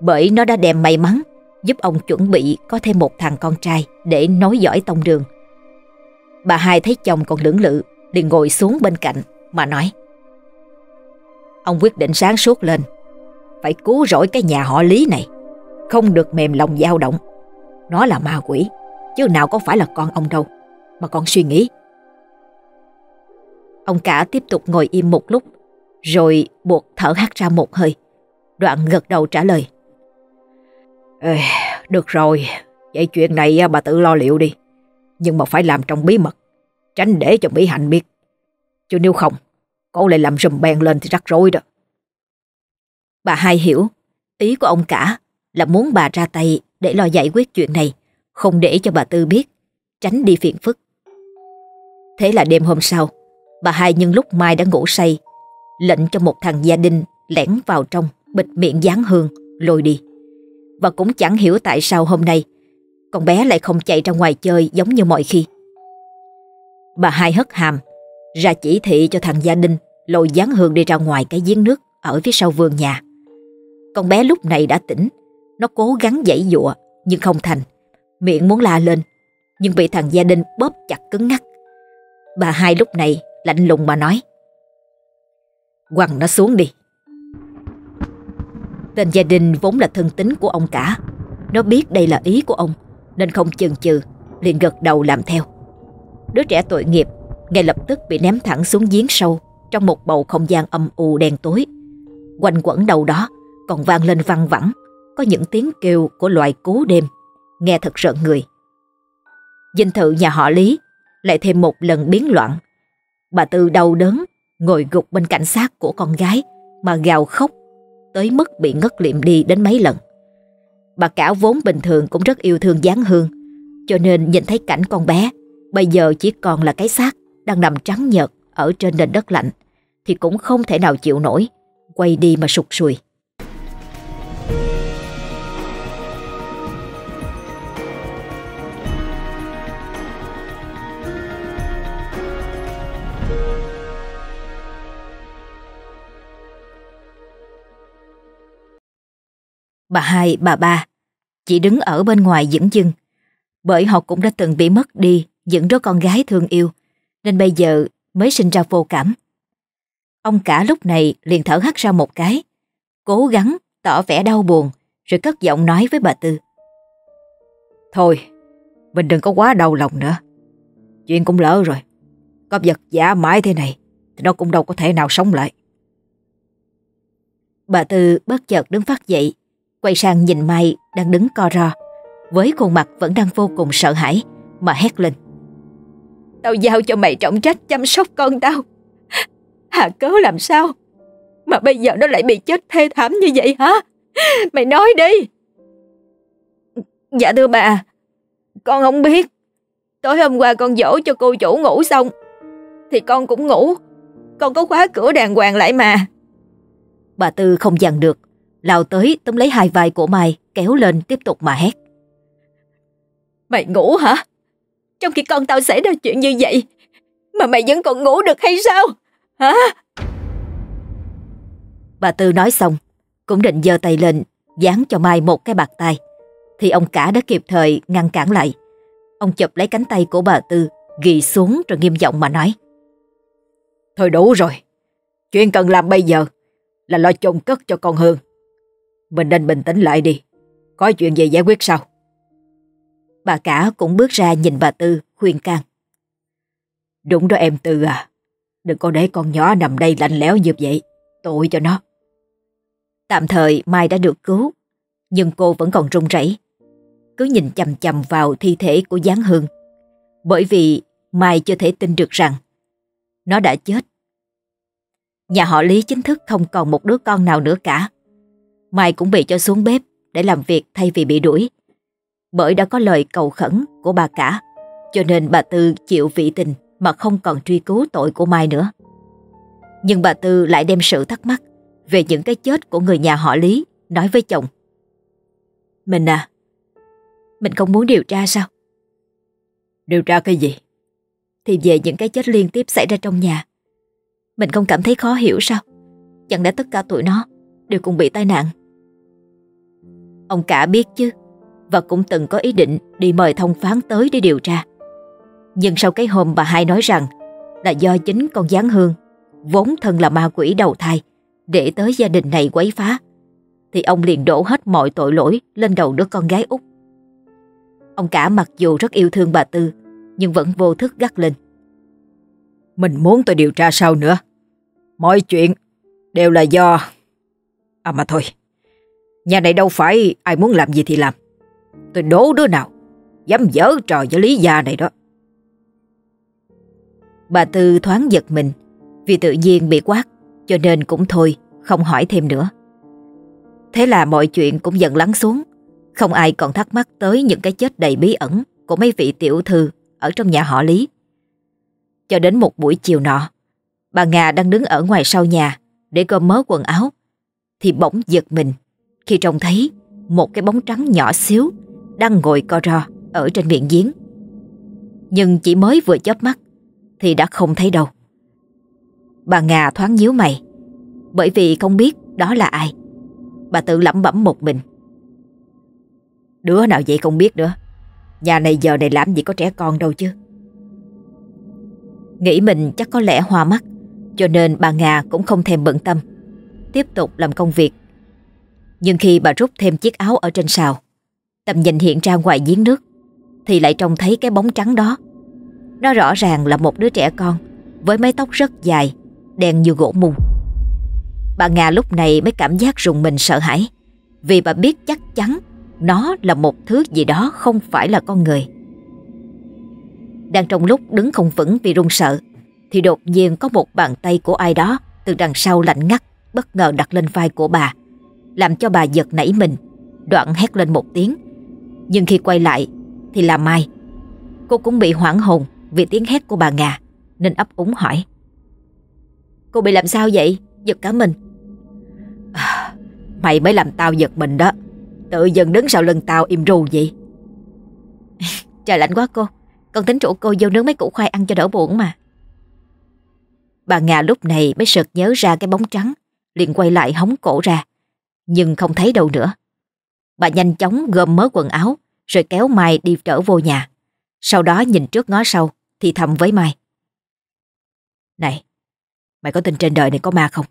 Bởi nó đã đem may mắn giúp ông chuẩn bị có thêm một thằng con trai để nối dõi tông đường. Bà hai thấy chồng còn lưỡng lự, liền ngồi xuống bên cạnh mà nói. Ông quyết định sáng suốt lên, phải cứu rỗi cái nhà họ Lý này, không được mềm lòng dao động. Nó là ma quỷ, chứ nào có phải là con ông đâu, mà con suy nghĩ. Ông cả tiếp tục ngồi im một lúc, rồi buộc thở hắt ra một hơi. Đoạn gật đầu trả lời.
Ê, được rồi, vậy chuyện này bà tự lo liệu đi. Nhưng mà phải làm trong bí mật, tránh để cho Mỹ Hạnh biết. Chứ nếu không, cô lại làm rùm bèn lên thì rắc rối đó.
Bà hai hiểu, ý của ông cả là muốn bà ra tay để lo giải quyết chuyện này, không để cho bà Tư biết, tránh đi phiền phức. Thế là đêm hôm sau, bà hai nhân lúc Mai đã ngủ say, lệnh cho một thằng gia đình lẻn vào trong, bịt miệng dán hương, lôi đi. Và cũng chẳng hiểu tại sao hôm nay con bé lại không chạy ra ngoài chơi giống như mọi khi. Bà hai hất hàm, ra chỉ thị cho thằng gia đình lôi dán hương đi ra ngoài cái giếng nước ở phía sau vườn nhà. Con bé lúc này đã tỉnh, nó cố gắng dãy dụa nhưng không thành. Miệng muốn la lên, nhưng bị thằng gia đình bóp chặt cứng ngắc. Bà hai lúc này lạnh lùng mà nói. Quăng nó xuống đi. Tên gia đình vốn là thân tính của ông cả. Nó biết đây là ý của ông, nên không chần chừ, liền gật đầu làm theo. Đứa trẻ tội nghiệp ngay lập tức bị ném thẳng xuống giếng sâu trong một bầu không gian âm u đen tối. Quanh quẩn đầu đó còn vang lên văng vẳng, có những tiếng kêu của loài cú đêm, nghe thật rợn người. Dinh thự nhà họ Lý lại thêm một lần biến loạn. Bà Tư đau đớn, ngồi gục bên cạnh xác của con gái mà gào khóc, tới mức bị ngất liệm đi đến mấy lần. Bà cả vốn bình thường cũng rất yêu thương Giáng Hương, cho nên nhìn thấy cảnh con bé, bây giờ chỉ còn là cái xác đang nằm trắng nhợt ở trên nền đất lạnh, thì cũng không thể nào chịu nổi, quay đi mà sụt sùi. Bà hai, bà ba chỉ đứng ở bên ngoài dững dưng. Bởi họ cũng đã từng bị mất đi những đứa con gái thương yêu, nên bây giờ mới sinh ra vô cảm. Ông cả lúc này liền thở hắt ra một cái, cố gắng tỏ vẻ đau buồn, rồi cất giọng nói với bà Tư.
Thôi, mình đừng có quá đau lòng nữa. Chuyện cũng lỡ rồi. Có vật giả mãi thế này, thì nó cũng đâu có thể nào sống lại.
Bà Tư bất chợt đứng phát dậy, Quay sang nhìn Mai đang đứng co ro Với khuôn mặt vẫn đang vô cùng sợ hãi Mà hét lên. Tao giao cho mày trọng trách chăm sóc con tao. Hà cớ làm sao? Mà bây giờ nó lại bị chết thê thảm như vậy hả? Mày nói đi. Dạ thưa bà Con không biết. Tối hôm qua con dỗ cho cô chủ ngủ xong Thì con cũng ngủ. Con có khóa cửa đàng hoàng lại mà. Bà Tư không dằn được lao tới túm lấy hai vai của Mai kéo lên tiếp tục mà hét. Mày ngủ hả? Trong khi con tao xảy ra chuyện như vậy mà mày vẫn còn ngủ được hay sao? Hả? Bà Tư nói xong cũng định giơ tay lên dán cho Mai một cái bạc tay thì ông cả đã kịp thời ngăn cản lại. Ông chụp lấy cánh tay của bà Tư ghi xuống rồi nghiêm giọng mà nói.
Thôi đủ rồi. Chuyện cần làm bây giờ là lo chôn cất cho con Hương. Mình nên bình tĩnh lại đi. Có chuyện gì giải quyết sau?
Bà cả cũng bước ra nhìn bà Tư, khuyên can.
Đúng đó em Tư à. Đừng có để con nhỏ nằm đây lạnh lẽo như vậy. Tội cho nó.
Tạm thời Mai đã được cứu. Nhưng cô vẫn còn run rẩy Cứ nhìn chầm chầm vào thi thể của Giáng Hương. Bởi vì Mai chưa thể tin được rằng nó đã chết. Nhà họ Lý chính thức không còn một đứa con nào nữa cả. Mai cũng bị cho xuống bếp để làm việc thay vì bị đuổi. Bởi đã có lời cầu khẩn của bà cả, cho nên bà Tư chịu vị tình mà không còn truy cứu tội của Mai nữa. Nhưng bà Tư lại đem sự thắc mắc về những cái chết của người nhà họ Lý nói với chồng. Mình à, mình không muốn điều tra sao?
Điều tra cái gì?
Thì về những cái chết liên tiếp xảy ra trong nhà. Mình không cảm thấy khó hiểu sao? Chẳng lẽ tất cả tụi nó đều cùng bị tai nạn? Ông cả biết chứ, Và cũng từng có ý định đi mời thông phán tới để điều tra. Nhưng sau cái hôm bà hai nói rằng Là do chính con gián hương, Vốn thân là ma quỷ đầu thai, Để tới gia đình này quấy phá, Thì ông liền đổ hết mọi tội lỗi Lên đầu đứa con gái út. Ông cả mặc dù rất yêu thương bà Tư, Nhưng vẫn vô thức gắt lên.
Mình muốn tôi điều tra sao nữa? Mọi chuyện đều là do À mà thôi. Nhà này đâu phải ai muốn làm gì thì làm. Tôi đố đứa nào dám dở trò với Lý Gia này đó.
Bà Tư thoáng giật mình vì tự nhiên bị quát cho nên cũng thôi không hỏi thêm nữa. Thế là mọi chuyện cũng dần lắng xuống không ai còn thắc mắc tới những cái chết đầy bí ẩn của mấy vị tiểu thư ở trong nhà họ Lý. Cho đến một buổi chiều nọ, bà Nga đang đứng ở ngoài sau nhà để gom mớ quần áo, thì bỗng giật mình khi trông thấy một cái bóng trắng nhỏ xíu đang ngồi co ro ở trên miệng giếng. Nhưng chỉ mới vừa chớp mắt thì đã không thấy đâu. Bà Nga thoáng nhíu mày, bởi vì không biết đó là ai. Bà tự lẩm bẩm một mình.
Đứa nào vậy không biết nữa. Nhà này giờ này làm gì có trẻ con đâu chứ.
Nghĩ mình chắc có lẽ hoa mắt, cho nên bà Nga cũng không thèm bận tâm. Tiếp tục làm công việc nhưng khi bà rút thêm chiếc áo ở trên sào, tầm nhìn hiện ra ngoài giếng nước, Thì lại trông thấy cái bóng trắng đó. Nó rõ ràng là một đứa trẻ con Với mái tóc rất dài Đen như gỗ mùng Bà Nga lúc này mới cảm giác rùng mình sợ hãi Vì bà biết chắc chắn Nó là một thứ gì đó không phải là con người. Đang trong lúc đứng không vững vì run sợ Thì đột nhiên có một bàn tay của ai đó Từ đằng sau lạnh ngắt Bất ngờ đặt lên vai của bà. Làm cho bà giật nảy mình. Đoạn hét lên một tiếng. Nhưng khi quay lại thì là Mai. Cô cũng bị hoảng hồn Vì tiếng hét của bà Ngà, Nên ấp úng hỏi. Cô bị làm sao vậy? Giật cả mình.
À, Mày mới làm tao giật mình đó. Tự dần đứng sau lưng tao im ru vậy.
Trời lạnh quá cô. Con tính rủ cô vô nướng mấy củ khoai ăn cho đỡ buồn mà. Bà Nga lúc này mới sực nhớ ra cái bóng trắng liền quay lại hóng cổ ra. Nhưng không thấy đâu nữa Bà nhanh chóng gom mớ quần áo Rồi kéo Mai đi trở vô nhà Sau đó nhìn trước ngó sau Thì thầm với Mai
Này Mày có tin trên đời này có ma không?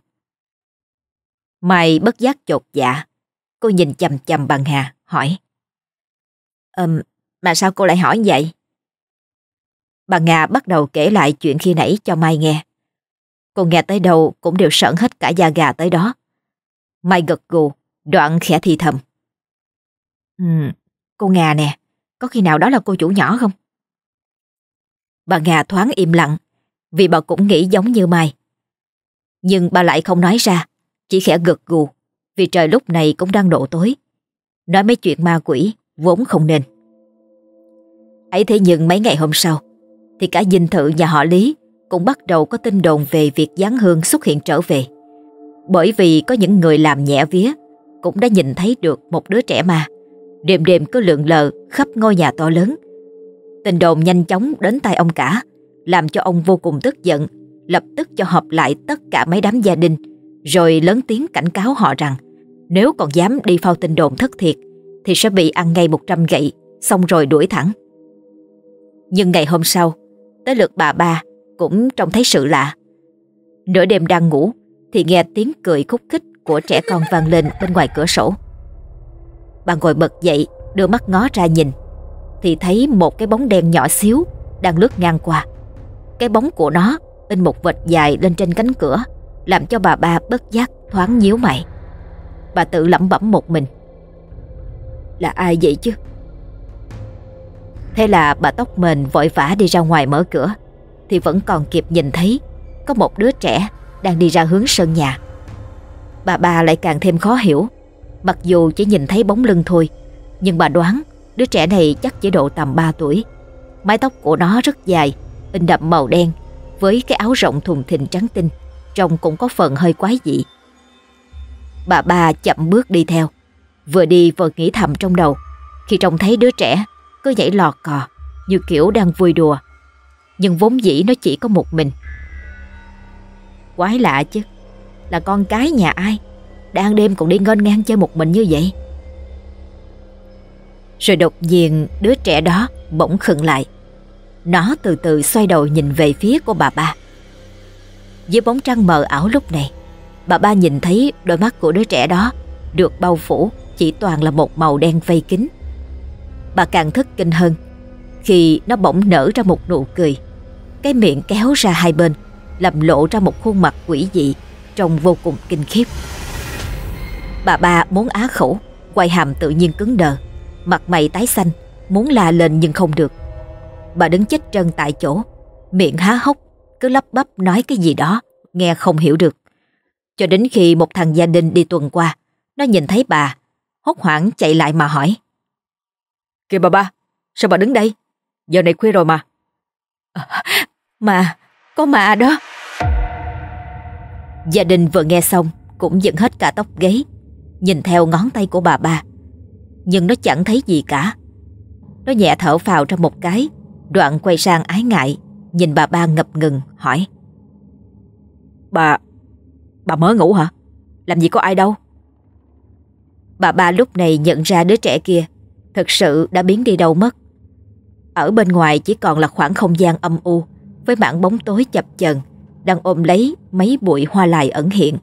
Mai bất giác chột dạ Cô nhìn chầm chầm bằng hà hỏi Ừm, mà sao cô lại hỏi vậy? Bà Nga bắt đầu kể lại chuyện khi nãy cho Mai nghe. Cô nghe tới đâu cũng đều sợn hết cả da gà tới đó. Mai gật gù, đoạn khẽ thì thầm. Ừ, cô Nga nè, có khi nào đó là cô chủ nhỏ không? Bà Nga thoáng im lặng, vì bà cũng nghĩ giống như Mai. Nhưng bà lại không nói ra, chỉ khẽ gật gù, vì trời lúc này cũng đang độ tối. Nói mấy chuyện ma quỷ vốn không nên. ấy thế nhưng mấy ngày hôm sau, thì cả dinh thự nhà họ Lý cũng bắt đầu có tin đồn về việc giáng hương xuất hiện trở về. Bởi vì có những người làm nhẹ vía cũng đã nhìn thấy được một đứa trẻ mà đêm đêm cứ lượn lờ khắp ngôi nhà to lớn. Tình đồn nhanh chóng đến tay ông cả, làm cho ông vô cùng tức giận, lập tức cho họp lại tất cả mấy đám gia đình, rồi lớn tiếng cảnh cáo họ rằng nếu còn dám đi phao tin đồn thất thiệt thì sẽ bị ăn ngay 100 gậy, xong rồi đuổi thẳng. Nhưng ngày hôm sau, tới lượt bà ba cũng trông thấy sự lạ. Nửa đêm đang ngủ thì nghe tiếng cười khúc khích của trẻ con vang lên bên ngoài cửa sổ. Bà ngồi bật dậy, đưa mắt ngó ra nhìn thì thấy một cái bóng đen nhỏ xíu đang lướt ngang qua. Cái bóng của nó in một vệt dài lên trên cánh cửa làm cho bà ba bất giác thoáng nhíu mày. Bà tự lẩm bẩm một mình. Là ai vậy chứ? Thế là bà tóc mền vội vã đi ra ngoài mở cửa thì vẫn còn kịp nhìn thấy có một đứa trẻ đang đi ra hướng sân nhà. Bà ba lại càng thêm khó hiểu, mặc dù chỉ nhìn thấy bóng lưng thôi, nhưng bà đoán đứa trẻ này chắc chỉ độ tầm 3 tuổi. Mái tóc của nó rất dài, in đậm màu đen, với cái áo rộng thùng thình trắng tinh, trông cũng có phần hơi quái dị. Bà ba chậm bước đi theo, vừa đi vừa nghĩ thầm trong đầu, khi trông thấy đứa trẻ cứ nhảy lọt cò, như kiểu đang vui đùa nhưng vốn dĩ nó chỉ có một mình. Quái lạ chứ, là con cái nhà ai, đang đêm còn đi ngân ngang chơi một mình như vậy. Rồi đột nhiên đứa trẻ đó bỗng khựng lại. Nó từ từ xoay đầu nhìn về phía của bà ba. Dưới bóng trăng mờ ảo lúc này, bà ba nhìn thấy đôi mắt của đứa trẻ đó được bao phủ chỉ toàn là một màu đen vây kín. Bà càng thức kinh hơn khi nó bỗng nở ra một nụ cười. Cái miệng kéo ra hai bên làm lộ ra một khuôn mặt quỷ dị Trông vô cùng kinh khiếp. Bà ba muốn á khẩu Quay hàm tự nhiên cứng đờ Mặt mày tái xanh Muốn la lên nhưng không được. Bà đứng chết chân tại chỗ Miệng há hốc Cứ lắp bắp nói cái gì đó Nghe không hiểu được. Cho đến khi một thằng gia đình đi tuần qua Nó nhìn thấy bà Hốt hoảng chạy lại mà hỏi. Kìa bà ba Sao bà đứng đây? Giờ này khuya rồi mà. Mà, có mà đó. Gia đình vừa nghe xong cũng dựng hết cả tóc gáy, nhìn theo ngón tay của bà ba. Nhưng nó chẳng thấy gì cả. Nó nhẹ thở vào trong một cái, đoạn quay sang ái ngại, nhìn bà ba ngập ngừng, hỏi. Bà, bà mới ngủ hả? Làm gì có ai đâu? Bà ba lúc này nhận ra đứa trẻ kia thật sự đã biến đi đâu mất. Ở bên ngoài chỉ còn là khoảng không gian âm u với mảng bóng tối chập chờn, đang ôm lấy mấy bụi hoa lại ẩn hiện.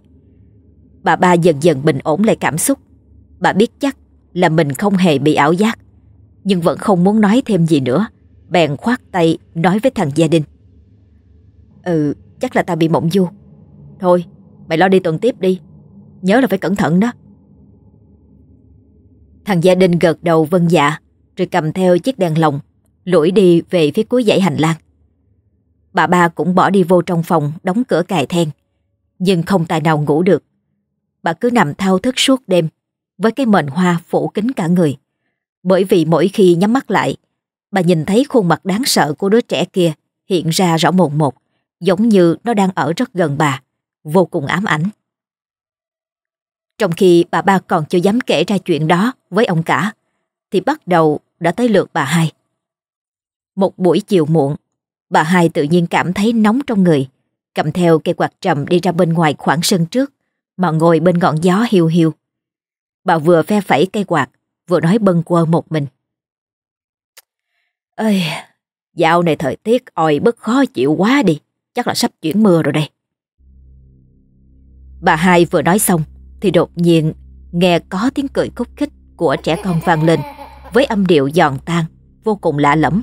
Bà ba dần dần bình ổn lại cảm xúc. Bà biết chắc là mình không hề bị ảo giác. Nhưng vẫn không muốn nói thêm gì nữa, Bèn khoát tay nói với thằng gia đình Ừ chắc là tao bị mộng du Thôi, mày lo đi tuần tiếp đi Nhớ là phải cẩn thận đó Thằng gia đình gật đầu vân dạ Rồi cầm theo chiếc đèn lồng, Lủi đi về phía cuối dãy hành lang Bà ba cũng bỏ đi vô trong phòng, Đóng cửa cài then. Nhưng không tài nào ngủ được. Bà cứ nằm thao thức suốt đêm, Với cái mền hoa phủ kín cả người. Bởi vì mỗi khi nhắm mắt lại, Bà nhìn thấy khuôn mặt đáng sợ của đứa trẻ kia Hiện ra rõ mồn một, Giống như nó đang ở rất gần bà, Vô cùng ám ảnh. Trong khi bà ba còn chưa dám kể ra chuyện đó với ông cả, Thì bắt đầu đã tới lượt bà hai. Một buổi chiều muộn Bà hai tự nhiên cảm thấy nóng trong người. Cầm theo cây quạt trầm đi ra bên ngoài khoảng sân trước Mà ngồi bên ngọn gió hiu hiu. Bà vừa phe phẩy cây quạt Vừa nói bâng quơ một mình. Ơi, dạo này thời tiết oi bức khó chịu quá đi Chắc là sắp chuyển mưa rồi đây. Bà hai vừa nói xong Thì đột nhiên nghe có tiếng cười khúc khích Của trẻ con vang lên Với âm điệu giòn tan Vô cùng lạ lẫm.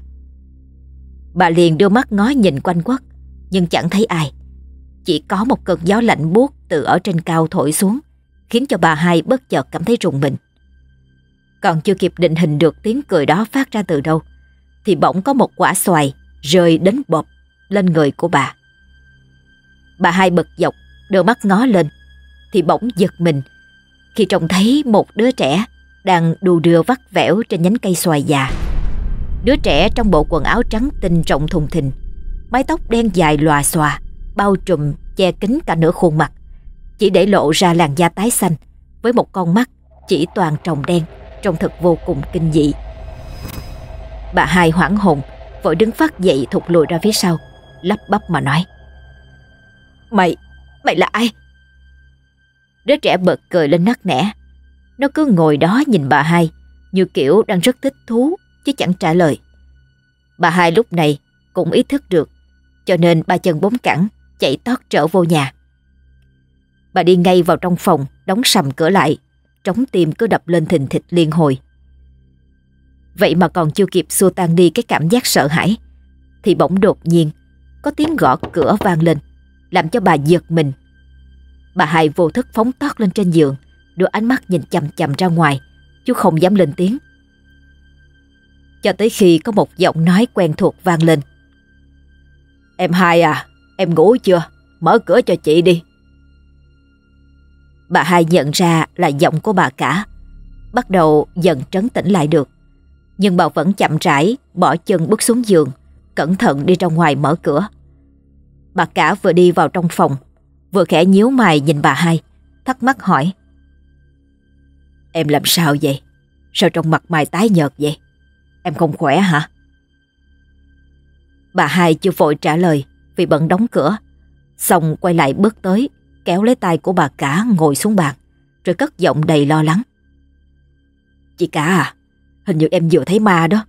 Bà liền đưa mắt ngó nhìn quanh quất, Nhưng chẳng thấy ai. Chỉ có một cơn gió lạnh buốt Từ ở trên cao thổi xuống, Khiến cho bà hai bất chợt cảm thấy rùng mình. Còn chưa kịp định hình được tiếng cười đó phát ra từ đâu, Thì bỗng có một quả xoài Rơi đến bộp lên người của bà. Bà hai bật dọc, Đưa mắt ngó lên, Thì bỗng giật mình Khi trông thấy một đứa trẻ Đang đù đưa vắt vẻo trên nhánh cây xoài già. Đứa trẻ trong bộ quần áo trắng tinh rộng thùng thình. Mái tóc đen dài lòa xòa Bao trùm che kín cả nửa khuôn mặt. Chỉ để lộ ra làn da tái xanh. Với một con mắt chỉ toàn tròng đen Trông thật vô cùng kinh dị. Bà hai hoảng hồn Vội đứng phát dậy thụt lùi ra phía sau Lắp bắp mà nói. Mày, mày là ai? Đứa trẻ bật cười lên nắc nẻ. Nó cứ ngồi đó nhìn bà hai Như kiểu đang rất thích thú. Chứ chẳng trả lời Bà hai lúc này cũng ý thức được Cho nên ba chân bốn cẳng Chạy tót trở vô nhà Bà đi ngay vào trong phòng Đóng sầm cửa lại Trống tim cứ đập lên thình thịch liên hồi Vậy mà còn chưa kịp xua tan đi cái cảm giác sợ hãi Thì bỗng đột nhiên Có tiếng gõ cửa vang lên làm cho bà giật mình. Bà hai vô thức phóng tót lên trên giường, đưa ánh mắt nhìn chằm chằm ra ngoài, chú không dám lên tiếng. Cho tới khi có một giọng nói quen thuộc vang lên. Em hai à, em ngủ chưa? Mở cửa cho chị đi. Bà hai nhận ra là giọng của bà cả. Bắt đầu dần trấn tĩnh lại được. Nhưng bà vẫn chậm rãi bỏ chân bước xuống giường, cẩn thận đi ra ngoài mở cửa. Bà cả vừa đi vào trong phòng Vừa khẽ nhíu mày nhìn bà hai Thắc mắc hỏi Em làm sao vậy? Sao trong mặt mày tái nhợt vậy? Em không khỏe hả? Bà hai chưa vội trả lời Vì bận đóng cửa. Xong quay lại bước tới, Kéo lấy tay của bà cả ngồi xuống bàn, Rồi cất giọng đầy lo lắng. Chị cả à Hình như em vừa thấy ma đó.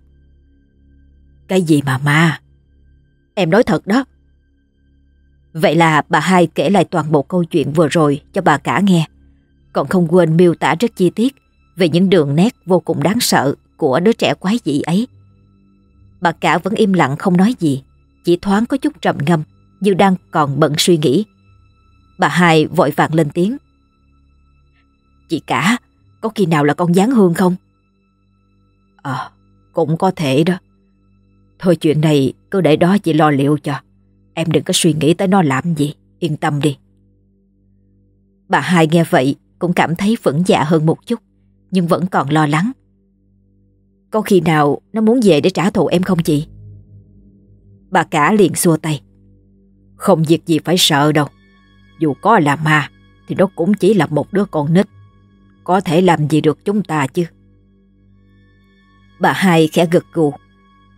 Cái gì mà ma? Em nói thật đó. Vậy là bà hai kể lại toàn bộ câu chuyện vừa rồi cho bà cả nghe. Còn không quên miêu tả rất chi tiết về những đường nét vô cùng đáng sợ của đứa trẻ quái dị ấy. Bà cả vẫn im lặng không nói gì, chỉ thoáng có chút trầm ngâm như đang còn bận suy nghĩ. Bà hai vội vàng lên tiếng. Chị cả, có khi nào là con gián hương không? Ờ, cũng có thể đó. Thôi chuyện này cứ để đó chị lo liệu cho. Em đừng có suy nghĩ tới nó làm gì Yên tâm đi Bà hai nghe vậy Cũng cảm thấy vững dạ hơn một chút Nhưng vẫn còn lo lắng có khi nào nó muốn về để trả thù em không chị? Bà cả liền xua tay. Không việc gì phải sợ đâu. Dù có là ma, Thì nó cũng chỉ là một đứa con nít. Có thể làm gì được chúng ta chứ? Bà hai khẽ gật gù.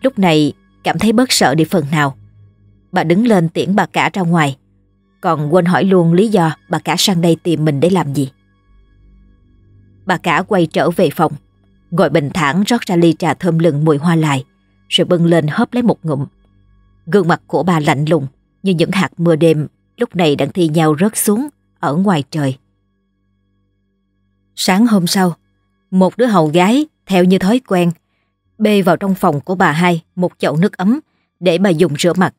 Lúc này, cảm thấy bớt sợ đi phần nào. Bà đứng lên tiễn bà cả ra ngoài. Còn quên hỏi luôn lý do bà cả sang đây tìm mình để làm gì. Bà cả quay trở về phòng. Ngồi bình thản rót ra ly trà thơm lừng mùi hoa lại Rồi bưng lên hớp lấy một ngụm Gương mặt của bà lạnh lùng Như những hạt mưa đêm Lúc này đang thi nhau rớt xuống Ở ngoài trời Sáng hôm sau Một đứa hầu gái theo như thói quen bê vào trong phòng của bà hai một chậu nước ấm để bà dùng rửa mặt.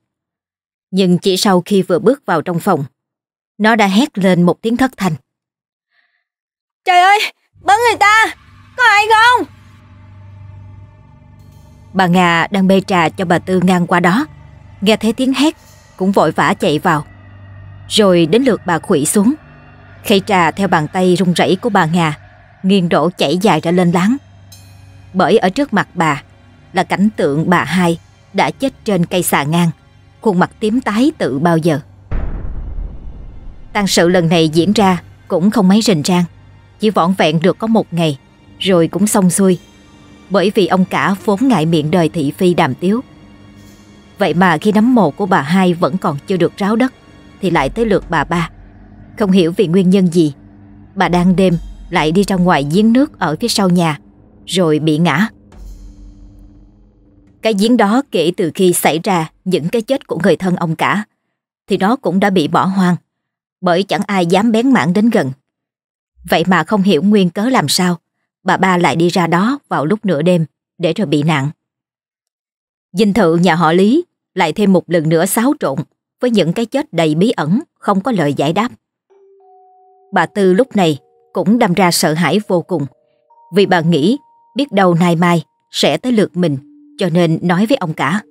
Nhưng chỉ sau khi vừa bước vào trong phòng, nó đã hét lên một tiếng thất thanh.
Trời ơi, bắn người ta, có ai không?
Bà Nga đang bê trà cho bà Tư ngang qua đó, nghe thấy tiếng hét, cũng vội vã chạy vào. Rồi đến lượt bà khủy xuống, khay trà theo bàn tay run rẩy của bà Nga, nghiêng đổ chảy dài ra lên láng. Bởi ở trước mặt bà là cảnh tượng bà hai đã chết trên cây xà ngang, khuôn mặt tím tái tự bao giờ. Tàn sự lần này diễn ra cũng không mấy rình rang, chỉ vỏn vẹn được có một ngày, rồi cũng xong xuôi. Bởi vì ông cả vốn ngại miệng đời thị phi đàm tiếu. Vậy mà khi nấm mồ của bà hai vẫn còn chưa được ráo đất, thì lại tới lượt bà ba. Không hiểu vì nguyên nhân gì, bà đang đêm lại đi ra ngoài giếng nước ở phía sau nhà, rồi bị ngã. Cái giếng đó kể từ khi xảy ra những cái chết của người thân ông cả, thì nó cũng đã bị bỏ hoang, bởi chẳng ai dám bén mảng đến gần. Vậy mà không hiểu nguyên cớ làm sao, bà ba lại đi ra đó vào lúc nửa đêm để rồi bị nạn. Dinh thự nhà họ Lý lại thêm một lần nữa xáo trộn với những cái chết đầy bí ẩn không có lời giải đáp. Bà Tư lúc này cũng đâm ra sợ hãi vô cùng vì bà nghĩ biết đâu nay mai sẽ tới lượt mình cho nên nói với ông cả.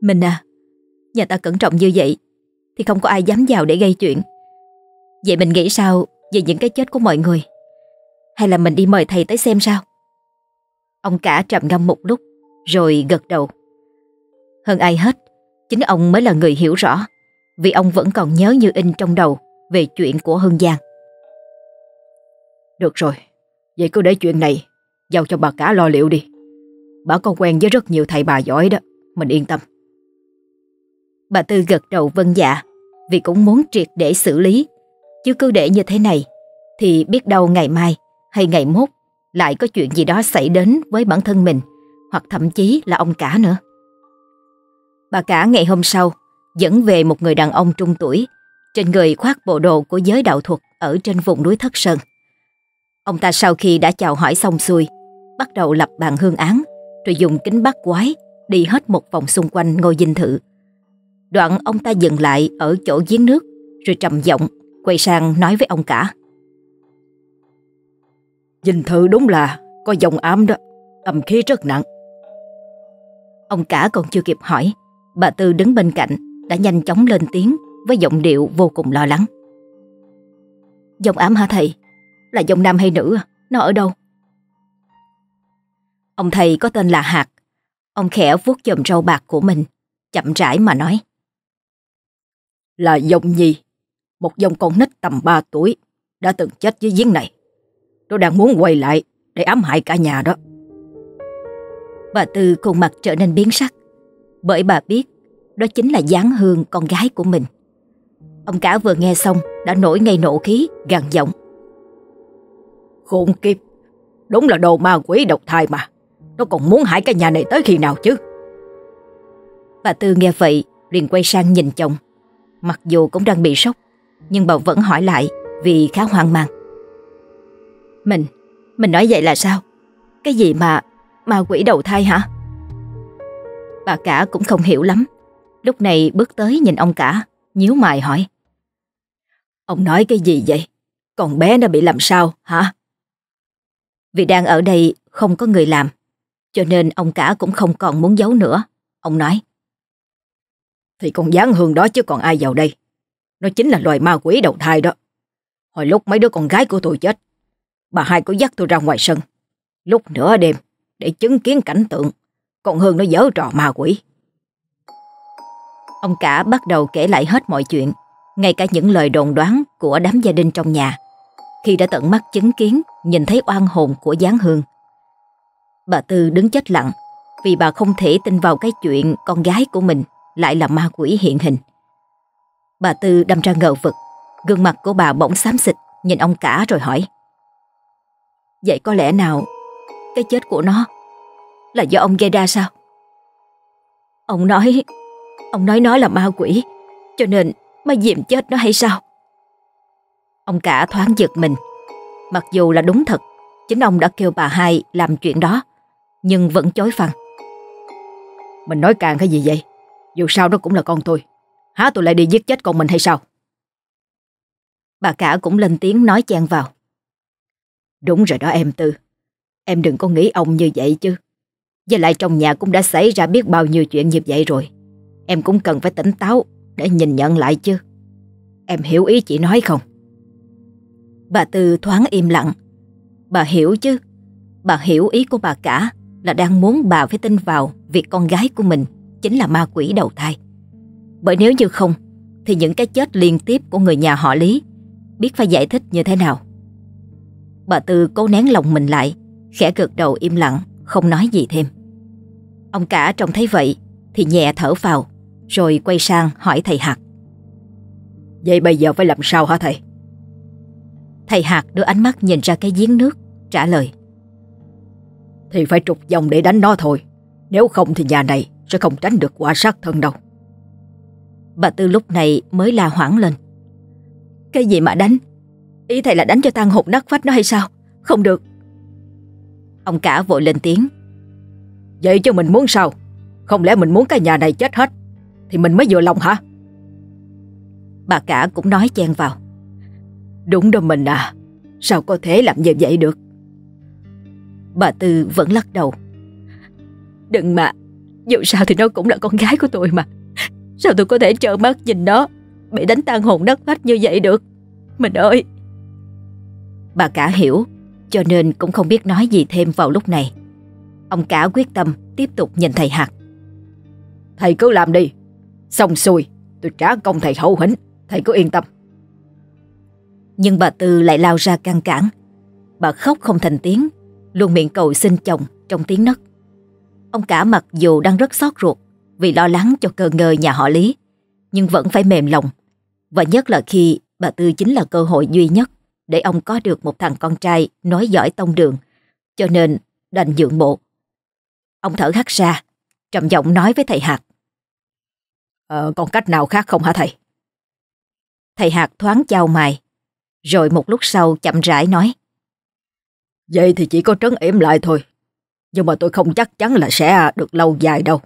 Mình à, nhà ta cẩn trọng như vậy thì không có ai dám vào để gây chuyện. Vậy mình nghĩ sao về những cái chết của mọi người? Hay là mình đi mời thầy tới xem sao? Ông cả trầm ngâm một lúc rồi gật đầu. Hơn ai hết, chính ông mới là người hiểu rõ vì ông vẫn còn nhớ như in trong đầu về chuyện của Hưng Giang.
Được rồi, vậy cứ để chuyện này giao cho bà cả lo liệu đi. Bà con quen với rất nhiều thầy bà giỏi đó, mình yên tâm.
Bà Tư gật đầu vân dạ vì cũng muốn triệt để xử lý. Chứ cứ để như thế này thì biết đâu ngày mai hay ngày mốt lại có chuyện gì đó xảy đến với bản thân mình, hoặc thậm chí là ông cả nữa. Bà cả ngày hôm sau dẫn về một người đàn ông trung tuổi, trên người khoác bộ đồ của giới đạo thuật ở trên vùng núi Thất Sơn. Ông ta sau khi đã chào hỏi xong xuôi, bắt đầu lập bàn hương án, rồi dùng kính bắt quái đi hết một vòng xung quanh ngôi dinh thự. Đoạn ông ta dừng lại ở chỗ giếng nước, rồi trầm giọng quay sang nói với ông cả.
Dinh thự đúng là có dòng ám đó, âm khí rất nặng.
Ông cả còn chưa kịp hỏi, bà Tư đứng bên cạnh đã nhanh chóng lên tiếng với giọng điệu vô cùng lo lắng. Dòng ám hả thầy? Là dòng nam hay nữ? Nó ở đâu? Ông thầy có tên là Hạt. Ông khẽ vuốt chùm râu bạc của mình, chậm rãi mà nói.
Là dòng nhi, một dòng con nít tầm 3 tuổi, đã từng chết dưới giếng này. Nó đang muốn quay lại để ám hại cả nhà đó.
Bà Tư khuôn mặt trở nên biến sắc, bởi bà biết đó chính là Giáng Hương con gái của mình. Ông cả vừa nghe xong đã nổi ngay nộ khí, gằn giọng.
Khôn kiếp, đúng là đồ ma quỷ độc thai mà. Nó còn muốn hại cả nhà này tới khi nào chứ
Bà Tư nghe vậy liền quay sang nhìn chồng Mặc dù cũng đang bị sốc Nhưng bà vẫn hỏi lại Vì khá hoang mang mình, mình nói vậy là sao Cái gì mà Ma quỷ đầu thai hả Bà cả cũng không hiểu lắm Lúc này bước tới nhìn ông cả nhíu mày hỏi
Ông nói cái gì vậy Còn bé nó bị làm sao hả
Vì đang ở đây không có người làm cho nên ông cả cũng không còn muốn giấu nữa. Ông nói.
Thì con gián hương đó chứ còn ai vào đây. Nó chính là loài ma quỷ đầu thai đó. Hồi lúc mấy đứa con gái của tôi chết, bà hai có dắt tôi ra ngoài sân. Lúc nửa đêm, để chứng kiến cảnh tượng, còn Hương nó dở trò ma quỷ.
Ông cả bắt đầu kể lại hết mọi chuyện, ngay cả những lời đồn đoán của đám gia đình trong nhà. Khi đã tận mắt chứng kiến, nhìn thấy oan hồn của gián hương, Bà Tư đứng chết lặng vì bà không thể tin vào cái chuyện con gái của mình lại là ma quỷ hiện hình. Bà Tư đâm ra ngờ vực, gương mặt của bà bỗng xám xịt nhìn ông cả rồi hỏi. Vậy có lẽ nào cái chết của nó là do ông gây ra sao? Ông nói, ông nói nó là ma quỷ, cho nên mới diệm chết nó hay sao? Ông cả thoáng giật mình, mặc dù là đúng thật, chính ông đã kêu bà hai làm chuyện đó Nhưng vẫn chối phần.
Mình nói càng cái gì vậy Dù sao nó cũng là con tôi Há tôi lại đi giết chết con mình hay sao
Bà cả cũng lên tiếng nói chen vào
Đúng rồi đó em Tư. Em đừng có nghĩ ông như vậy chứ. Với lại trong nhà cũng đã xảy ra biết bao nhiêu chuyện như vậy rồi. Em cũng cần phải tỉnh táo Để nhìn nhận lại chứ. Em hiểu ý chị nói không?
Bà Tư thoáng im lặng. Bà hiểu chứ. Bà hiểu ý của bà cả Là đang muốn bà phải tin vào Việc con gái của mình Chính là ma quỷ đầu thai. Bởi nếu như không, Thì những cái chết liên tiếp của người nhà họ Lý, Biết phải giải thích như thế nào? Bà Tư cố nén lòng mình lại Khẽ gật đầu im lặng Không nói gì thêm. Ông cả trông thấy vậy Thì nhẹ thở vào Rồi quay sang hỏi thầy Hạt
Vậy bây giờ phải làm sao hả thầy?
Thầy Hạt đưa ánh mắt nhìn ra cái giếng nước Trả lời.
Thì phải trục dòng để đánh nó thôi Nếu không thì nhà này sẽ không tránh được quả sát thân đâu.
Bà Tư lúc này mới la hoảng lên. Cái gì mà đánh Ý thầy là đánh cho tan hồn nát phách nó hay sao? Không được. Ông cả vội lên tiếng.
Vậy cho mình muốn sao? Không lẽ mình muốn cái nhà này chết hết, Thì mình mới vừa lòng hả?
Bà cả cũng nói chen vào.
Đúng đó mình à Sao có thể làm như vậy được?
Bà Tư vẫn lắc đầu. Đừng mà, Dù sao thì nó cũng là con gái của tôi mà. Sao tôi có thể trợn mắt nhìn nó, Bị đánh tan hồn đất phách như vậy được? Mình ơi! Bà cả hiểu Cho nên cũng không biết nói gì thêm vào lúc này. Ông cả quyết tâm Tiếp tục nhìn thầy hạt
Thầy cứ làm đi. Xong xuôi tôi trả công thầy hậu hĩnh. Thầy cứ yên tâm.
Nhưng bà Tư lại lao ra can cản. Bà khóc không thành tiếng Luôn miệng cầu xin chồng trong tiếng nấc. Ông cả mặc dù đang rất xót ruột Vì lo lắng cho cơ ngơi nhà họ Lý Nhưng vẫn phải mềm lòng. Và nhất là khi bà Tư chính là cơ hội duy nhất Để ông có được một thằng con trai Nói giỏi tông đường. Cho nên đành nhượng bộ. Ông thở hắt ra Trầm giọng nói với thầy Hạt
Ờ còn cách nào khác không hả thầy?
Thầy Hạt thoáng chào mày Rồi một lúc sau chậm rãi nói.
Vậy thì chỉ có trấn yểm lại thôi Nhưng mà tôi không chắc chắn là sẽ được lâu dài đâu.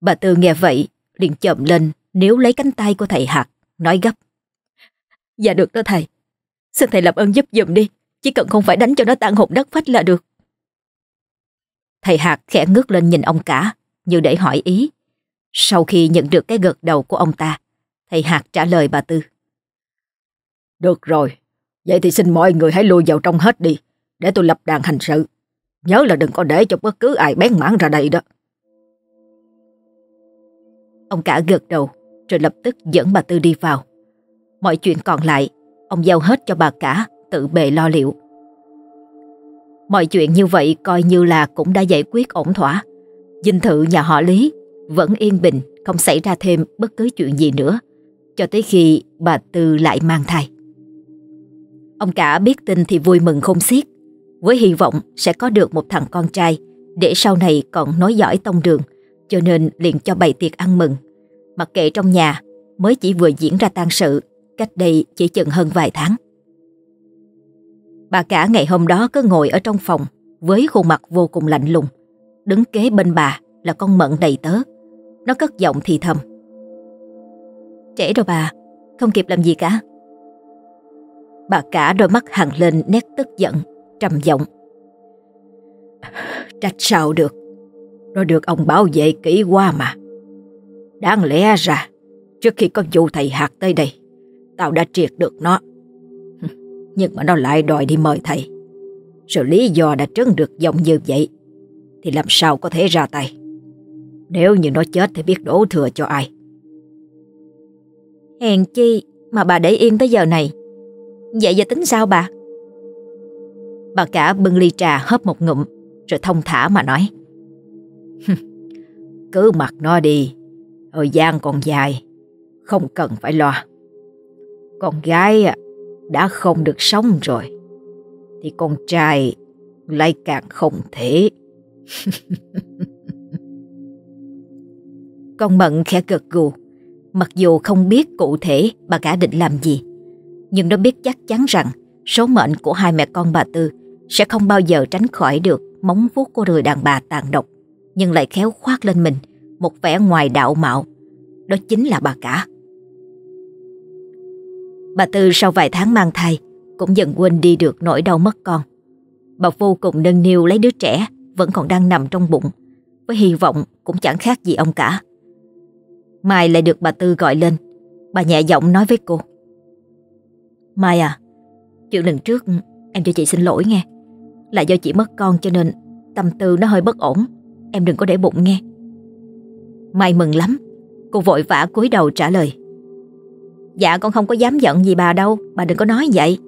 Bà Tư nghe vậy liền chậm lên Nếu lấy cánh tay của thầy Hạt Nói gấp Dạ được đó thầy. Xin thầy làm ơn giúp giùm đi Chỉ cần không phải đánh cho nó tan hồn đất phách là được. Thầy Hạt khẽ ngước lên nhìn ông cả Như để hỏi ý. Sau khi nhận được cái gật đầu của ông ta Thầy Hạt trả lời bà Tư.
Được rồi Vậy thì xin mọi người hãy lui vào trong hết đi Để tôi lập đàn hành sự. Nhớ là đừng có để cho bất cứ ai bén mảng ra đây đó.
Ông cả gật đầu Rồi lập tức dẫn bà Tư đi vào Mọi chuyện còn lại, Ông giao hết cho bà cả, Tự bề lo liệu. Mọi chuyện như vậy coi như là cũng đã giải quyết ổn thỏa. Dinh thự nhà họ Lý Vẫn yên bình, Không xảy ra thêm bất cứ chuyện gì nữa, Cho tới khi bà Tư lại mang thai. Ông cả biết tin thì vui mừng không xiết, Với hy vọng sẽ có được một thằng con trai Để sau này còn nói giỏi tông đường, Cho nên liền cho bày tiệc ăn mừng. Mặc kệ trong nhà, Mới chỉ vừa diễn ra tang sự Cách đây chỉ chừng hơn vài tháng. Bà cả ngày hôm đó cứ ngồi ở trong phòng, Với khuôn mặt vô cùng lạnh lùng, Đứng kế bên bà là con mận đầy tớ. Nó cất giọng thì thầm. Trễ rồi bà, Không kịp làm gì cả. Bà cả đôi mắt hằn lên nét tức giận, Trầm giọng.
Trách sao được? Nó được ông bảo vệ kỹ qua mà. Đáng lẽ ra, Trước khi có vụ thầy hạt tới đây Tao đã triệt được nó. Nhưng mà nó lại đòi đi mời thầy. Rồi lý do đã trấn được giọng như vậy, Thì làm sao có thể ra tay? Nếu như nó chết thì biết đổ thừa cho ai?
Hèn chi mà bà để yên tới giờ này. Vậy giờ tính sao bà? Bà cả bưng ly trà hớp một ngụm, Rồi thông thả mà nói.
Cứ mặc nó đi, Thời gian còn dài, Không cần phải lo. Con gái đã không được sống rồi Thì con trai lại càng không thể
Con Mận khẽ gật gù Mặc dù không biết cụ thể bà cả định làm gì Nhưng nó biết chắc chắn rằng Số mệnh của hai mẹ con bà Tư Sẽ không bao giờ tránh khỏi được móng vuốt của người đàn bà tàn độc, nhưng lại khéo khoác lên mình một vẻ ngoài đạo mạo. Đó chính là bà cả. Bà Tư sau vài tháng mang thai cũng dần quên đi được nỗi đau mất con. Bà vô cùng nâng niu lấy đứa trẻ vẫn còn đang nằm trong bụng, với hy vọng cũng chẳng khác gì ông cả. Mai lại được bà Tư gọi lên, bà nhẹ giọng nói với cô. Mai à, chuyện lần trước em cho chị xin lỗi nghe. Là do chị mất con cho nên tâm tư nó hơi bất ổn, em đừng có để bụng nghe. Mai mừng lắm, cô vội vã cúi đầu trả lời. Dạ con không có dám giận gì bà đâu, bà đừng có nói vậy.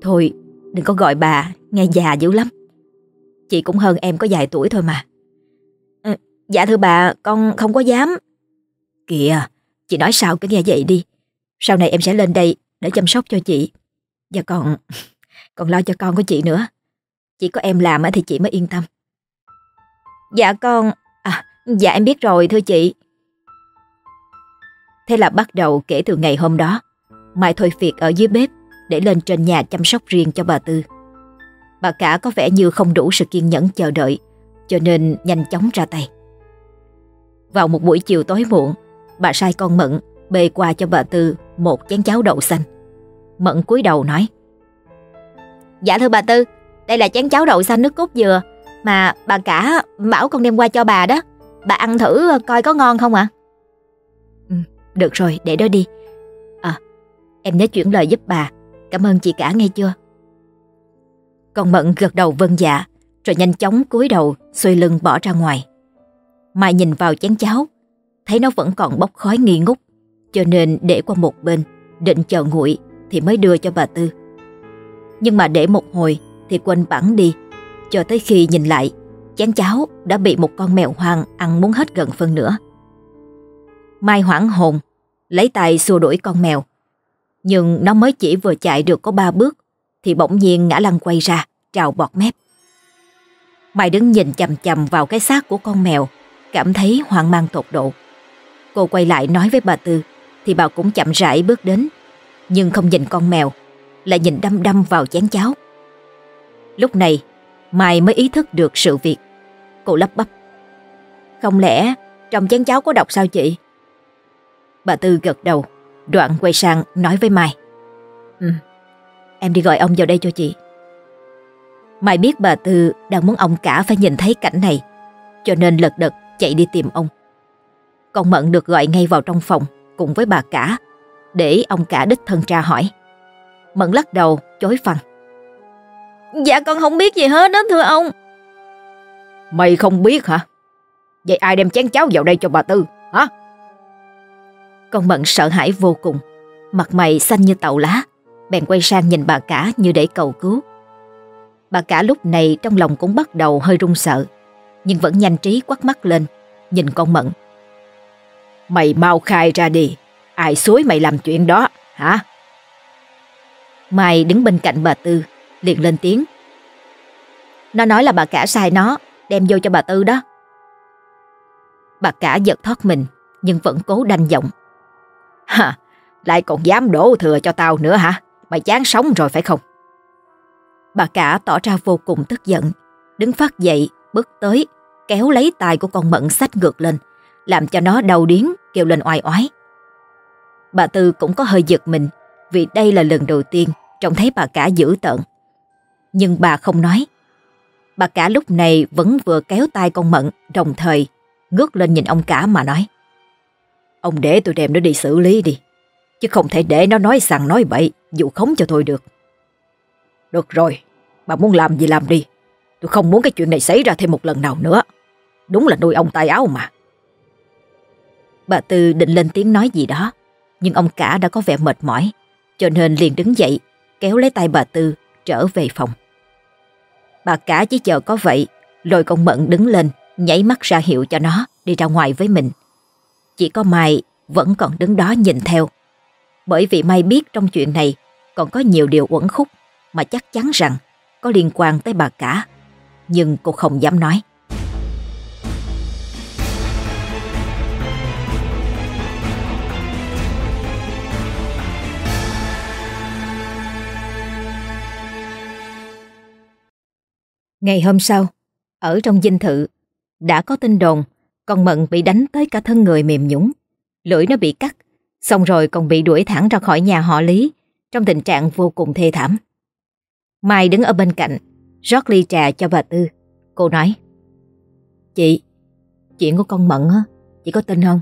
Thôi, đừng có gọi bà, nghe già dữ lắm. Chị cũng hơn em có vài tuổi thôi mà. À, dạ thưa bà, con không có dám. Kìa, chị nói sao cứ nghe vậy đi. Sau này em sẽ lên đây để chăm sóc cho chị. Và còn, còn lo cho con của chị nữa. Chỉ có em làm thì chị mới yên tâm. Dạ con, à, dạ em biết rồi thưa chị. Thế là bắt đầu kể từ ngày hôm đó, Mai thôi việc ở dưới bếp để lên trên nhà chăm sóc riêng cho bà Tư. Bà cả có vẻ như không đủ sự kiên nhẫn chờ đợi, cho nên nhanh chóng ra tay. Vào một buổi chiều tối muộn, bà sai con Mận bê qua cho bà Tư một chén cháo đậu xanh. Mận cúi đầu nói Dạ thưa bà Tư, đây là chén cháo đậu xanh nước cốt dừa mà bà cả bảo con đem qua cho bà đó. Bà ăn thử coi có ngon không ạ? Được rồi, để đó đi. À, em nhớ chuyển lời giúp bà. Cảm ơn chị cả nghe chưa? Còn Mận gật đầu vâng dạ, rồi nhanh chóng cúi đầu xoay lưng bỏ ra ngoài. Mai nhìn vào chén cháo, thấy nó vẫn còn bốc khói nghi ngút, cho nên để qua một bên, định chờ nguội thì mới đưa cho bà Tư. Nhưng mà để một hồi thì quên bẵng đi, cho tới khi nhìn lại, chén cháo đã bị một con mèo hoang ăn muốn hết gần phân nữa. Mai hoảng hồn, lấy tay xua đuổi con mèo. Nhưng nó mới chỉ vừa chạy được có ba bước thì bỗng nhiên ngã lăn quay ra, trào bọt mép. Mai đứng nhìn chầm chầm vào cái xác của con mèo, cảm thấy hoang mang tột độ. Cô quay lại nói với bà Tư, thì bà cũng chậm rãi bước đến, nhưng không nhìn con mèo, lại nhìn đăm đăm vào chén cháo. Lúc này, Mai mới ý thức được sự việc. Cô lắp bắp. Không lẽ trong chén cháo có độc sao chị? Bà Tư gật đầu, đoạn quay sang nói với Mai. Ừ, em đi gọi ông vào đây cho chị. Mai biết bà Tư đang muốn ông cả phải nhìn thấy cảnh này, cho nên lật đật chạy đi tìm ông. Con Mận được gọi ngay vào trong phòng cùng với bà cả, để ông cả đích thân tra hỏi. Mận lắc đầu, chối phăng. Dạ con không biết gì hết đó thưa ông.
Mày không biết hả? Vậy ai đem chén cháo vào đây cho bà Tư, hả?
Con Mận sợ hãi vô cùng, mặt mày xanh như tàu lá, bèn quay sang nhìn bà cả như để cầu cứu. Bà cả lúc này trong lòng cũng bắt đầu hơi run sợ, nhưng vẫn nhanh trí quắt mắt lên, nhìn con Mận.
Mày mau khai ra đi, ai xúi mày làm chuyện đó, hả?
Mai đứng bên cạnh bà Tư, liền lên tiếng. Nó nói là bà cả sai nó, đem vô cho bà Tư đó. Bà cả giật thoát mình, nhưng vẫn cố đanh giọng.
Hả, lại còn dám đổ thừa cho tao nữa hả? Mày chán sống rồi phải không?
Bà cả tỏ ra vô cùng tức giận, đứng phát dậy, bước tới, kéo lấy tay của con Mận sách ngược lên, làm cho nó đau điếng kêu lên oai oái. Bà Tư cũng có hơi giật mình vì đây là lần đầu tiên trông thấy bà cả dữ tợn. Nhưng bà không nói. Bà cả lúc này vẫn vừa kéo tay con Mận đồng thời ngước lên nhìn ông cả mà nói.
Ông để tôi đem nó đi xử lý đi. Chứ không thể để nó nói sằng nói bậy dụ khống cho tôi được. Được rồi, bà muốn làm gì làm đi. Tôi không muốn cái chuyện này xảy ra thêm một lần nào nữa. Đúng là nuôi ông tay áo mà.
Bà Tư định lên tiếng nói gì đó, nhưng ông cả đã có vẻ mệt mỏi, cho nên liền đứng dậy, kéo lấy tay bà Tư trở về phòng. Bà cả chỉ chờ có vậy, rồi con Mận đứng lên, nhảy mắt ra hiệu cho nó đi ra ngoài với mình. Chỉ có Mai vẫn còn đứng đó nhìn theo, bởi vì Mai biết trong chuyện này còn có nhiều điều uẩn khúc mà chắc chắn rằng có liên quan tới bà cả, nhưng cô không dám nói. Ngày hôm sau, ở trong dinh thự, đã có tin đồn con Mận bị đánh tới cả thân người mềm nhũng. Lưỡi nó bị cắt, xong rồi còn bị đuổi thẳng ra khỏi nhà họ Lý trong tình trạng vô cùng thê thảm. Mai đứng ở bên cạnh, rót ly trà cho bà Tư. Cô nói, Chị, chuyện của con Mận á, chị có tin không?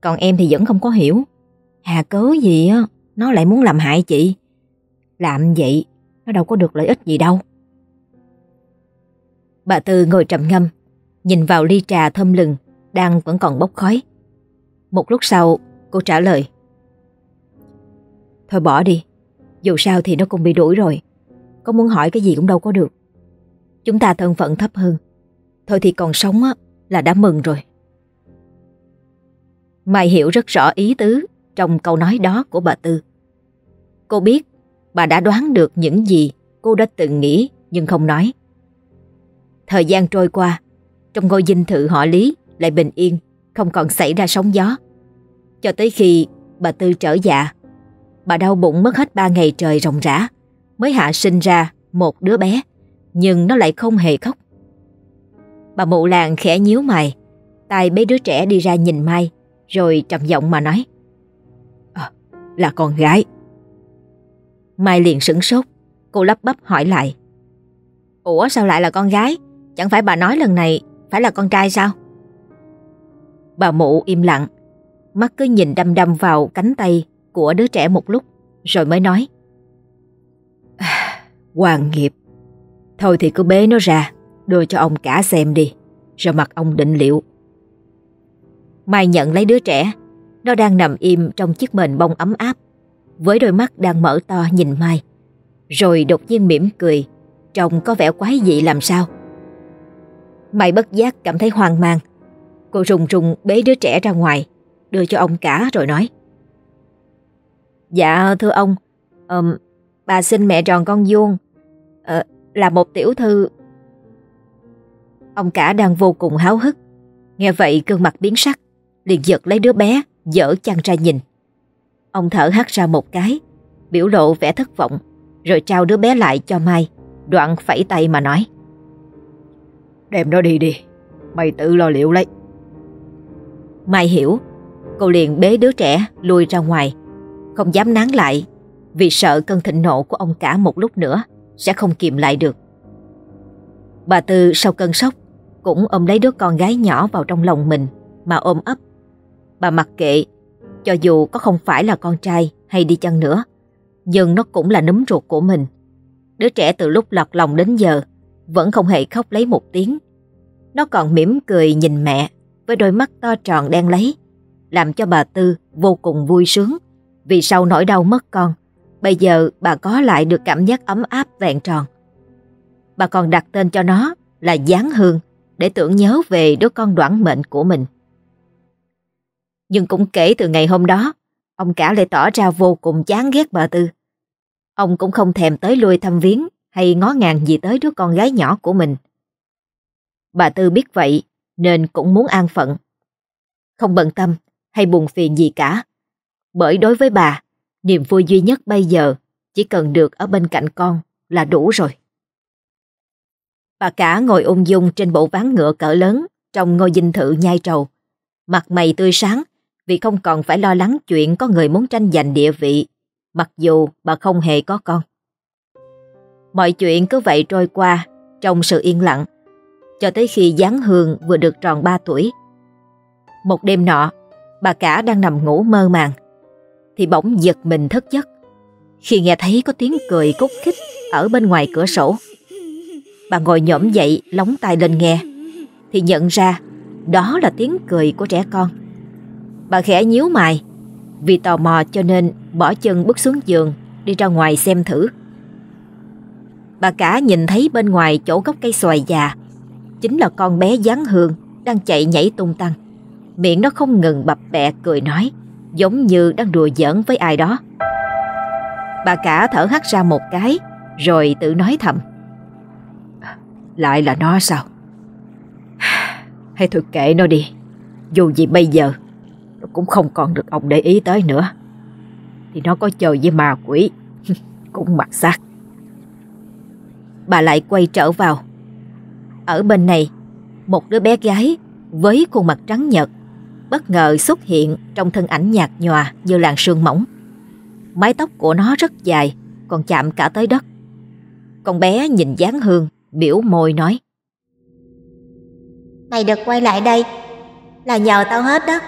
Còn em thì vẫn không có hiểu. Hà cớ gì á, nó lại muốn làm hại chị. Làm vậy, nó đâu có được lợi ích gì đâu. Bà Tư ngồi trầm ngâm, nhìn vào ly trà thơm lừng, đang vẫn còn bốc khói. Một lúc sau, cô trả lời. Thôi bỏ đi, dù sao thì nó cũng bị đuổi rồi. Có muốn hỏi cái gì cũng đâu có được. Chúng ta thân phận thấp hơn. Thôi thì còn sống á, là đã mừng rồi. Mai hiểu rất rõ ý tứ trong câu nói đó của bà Tư. Cô biết bà đã đoán được những gì cô đã từng nghĩ nhưng không nói. Thời gian trôi qua, trong ngôi dinh thự họ Lý lại bình yên, không còn xảy ra sóng gió. Cho tới khi bà Tư trở dạ, bà đau bụng mất hết ba ngày trời ròng rã, mới hạ sinh ra một đứa bé, nhưng nó lại không hề khóc. Bà mụ làng khẽ nhíu mày, tay bế đứa trẻ đi ra nhìn Mai, rồi trầm giọng mà nói. À, là con gái. Mai liền sửng sốt, cô lắp bắp hỏi lại. Ủa sao lại là con gái? Chẳng phải bà nói lần này phải là con trai sao? Bà mụ im lặng, mắt cứ nhìn đăm đăm vào cánh tay của đứa trẻ một lúc, rồi mới nói. Hoàng nghiệp, thôi thì cứ bế nó ra, đưa cho ông cả xem đi, rồi mặc ông định liệu. Mai nhận lấy đứa trẻ, nó đang nằm im trong chiếc mền bông ấm áp, với đôi mắt đang mở to nhìn Mai. Rồi đột nhiên mỉm cười, trông có vẻ quái dị làm sao. Mai bất giác cảm thấy hoang mang. Cô rùng rùng bế đứa trẻ ra ngoài, đưa cho ông cả rồi nói. Dạ thưa ông, um, bà xin mẹ tròn con vuông, uh, là một tiểu thư. Ông cả đang vô cùng háo hức, nghe vậy gương mặt biến sắc, liền giật lấy đứa bé, dở chăn ra nhìn. Ông thở hắt ra một cái, biểu lộ vẻ thất vọng, rồi trao đứa bé lại cho Mai, đoạn phẩy tay mà nói. Đem nó đi đi, mày tự lo liệu lấy. Mai hiểu, cô liền bế đứa trẻ lùi ra ngoài, không dám nán lại vì sợ cơn thịnh nộ của ông cả một lúc nữa sẽ không kìm lại được. Bà Tư sau cơn sốc cũng ôm lấy đứa con gái nhỏ vào trong lòng mình mà ôm ấp. Bà mặc kệ, cho dù có không phải là con trai hay đi chăng nữa, nhưng nó cũng là nấm ruột của mình. Đứa trẻ từ lúc lọt lòng đến giờ vẫn không hề khóc lấy một tiếng. Nó còn mỉm cười nhìn mẹ với đôi mắt to tròn đen lấy, làm cho bà Tư vô cùng vui sướng vì sau nỗi đau mất con, bây giờ bà có lại được cảm giác ấm áp vẹn tròn. Bà còn đặt tên cho nó là Giáng Hương để tưởng nhớ về đứa con đoản mệnh của mình. Nhưng cũng kể từ ngày hôm đó, ông cả lại tỏ ra vô cùng chán ghét bà Tư. Ông cũng không thèm tới lui thăm viếng hay ngó ngàng gì tới đứa con gái nhỏ của mình. Bà Tư biết vậy nên cũng muốn an phận. Không bận tâm hay buồn phiền gì cả. Bởi đối với bà, niềm vui duy nhất bây giờ chỉ cần được ở bên cạnh con là đủ rồi. Bà cả ngồi ung dung trên bộ ván ngựa cỡ lớn trong ngôi dinh thự nhai trầu. Mặt mày tươi sáng vì không còn phải lo lắng chuyện có người muốn tranh giành địa vị, mặc dù bà không hề có con. Mọi chuyện cứ vậy trôi qua trong sự yên lặng, cho tới khi Giáng Hương vừa được tròn 3 tuổi. Một đêm nọ, bà cả đang nằm ngủ mơ màng, thì bỗng giật mình thức giấc khi nghe thấy có tiếng cười cúc khích ở bên ngoài cửa sổ. Bà ngồi nhổm dậy lóng tai lên nghe, thì nhận ra đó là tiếng cười của trẻ con. Bà khẽ nhíu mày, vì tò mò cho nên bỏ chân bước xuống giường đi ra ngoài xem thử. Bà cả nhìn thấy bên ngoài chỗ gốc cây xoài già Chính là con bé gián hương Đang chạy nhảy tung tăng. Miệng nó không ngừng bập bẹ cười nói, Giống như đang đùa giỡn với ai đó. Bà cả thở hắt ra một cái, Rồi tự nói thầm. Lại là nó sao? Hay thôi kệ nó đi, Dù gì bây giờ, Nó cũng không còn được ông để ý tới nữa. Thì nó có chơi với ma quỷ, Cũng mặc xác. Bà lại quay trở vào. Ở bên này, một đứa bé gái với khuôn mặt trắng nhợt bất ngờ xuất hiện trong thân ảnh nhạt nhòa như làn sương mỏng. Mái tóc của nó rất dài, còn chạm cả tới đất. Con bé nhìn dáng hương, biểu môi nói.
Mày được quay lại đây là nhờ tao hết đó.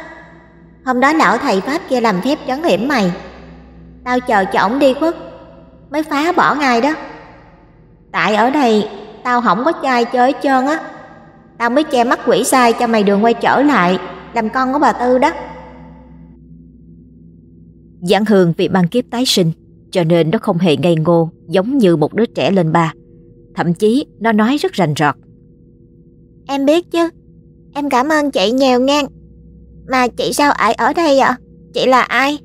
Hôm đó lão thầy Pháp kia làm phép trấn hiểm mày. Tao chờ cho ổng đi khuất mới phá bỏ ngay đó. Tại ở đây tao không có trai chơi hết trơn á. Tao mới che mắt quỷ sai cho mày đường quay trở lại làm con của bà Tư đó.
Giảng Hương vì mang kiếp tái sinh cho nên nó không hề ngây ngô giống như một đứa trẻ lên ba. Thậm chí nó nói rất rành rọt.
Em biết chứ, em cảm ơn chị nhiều ngang. Mà chị sao ai ở đây ạ? Chị là ai?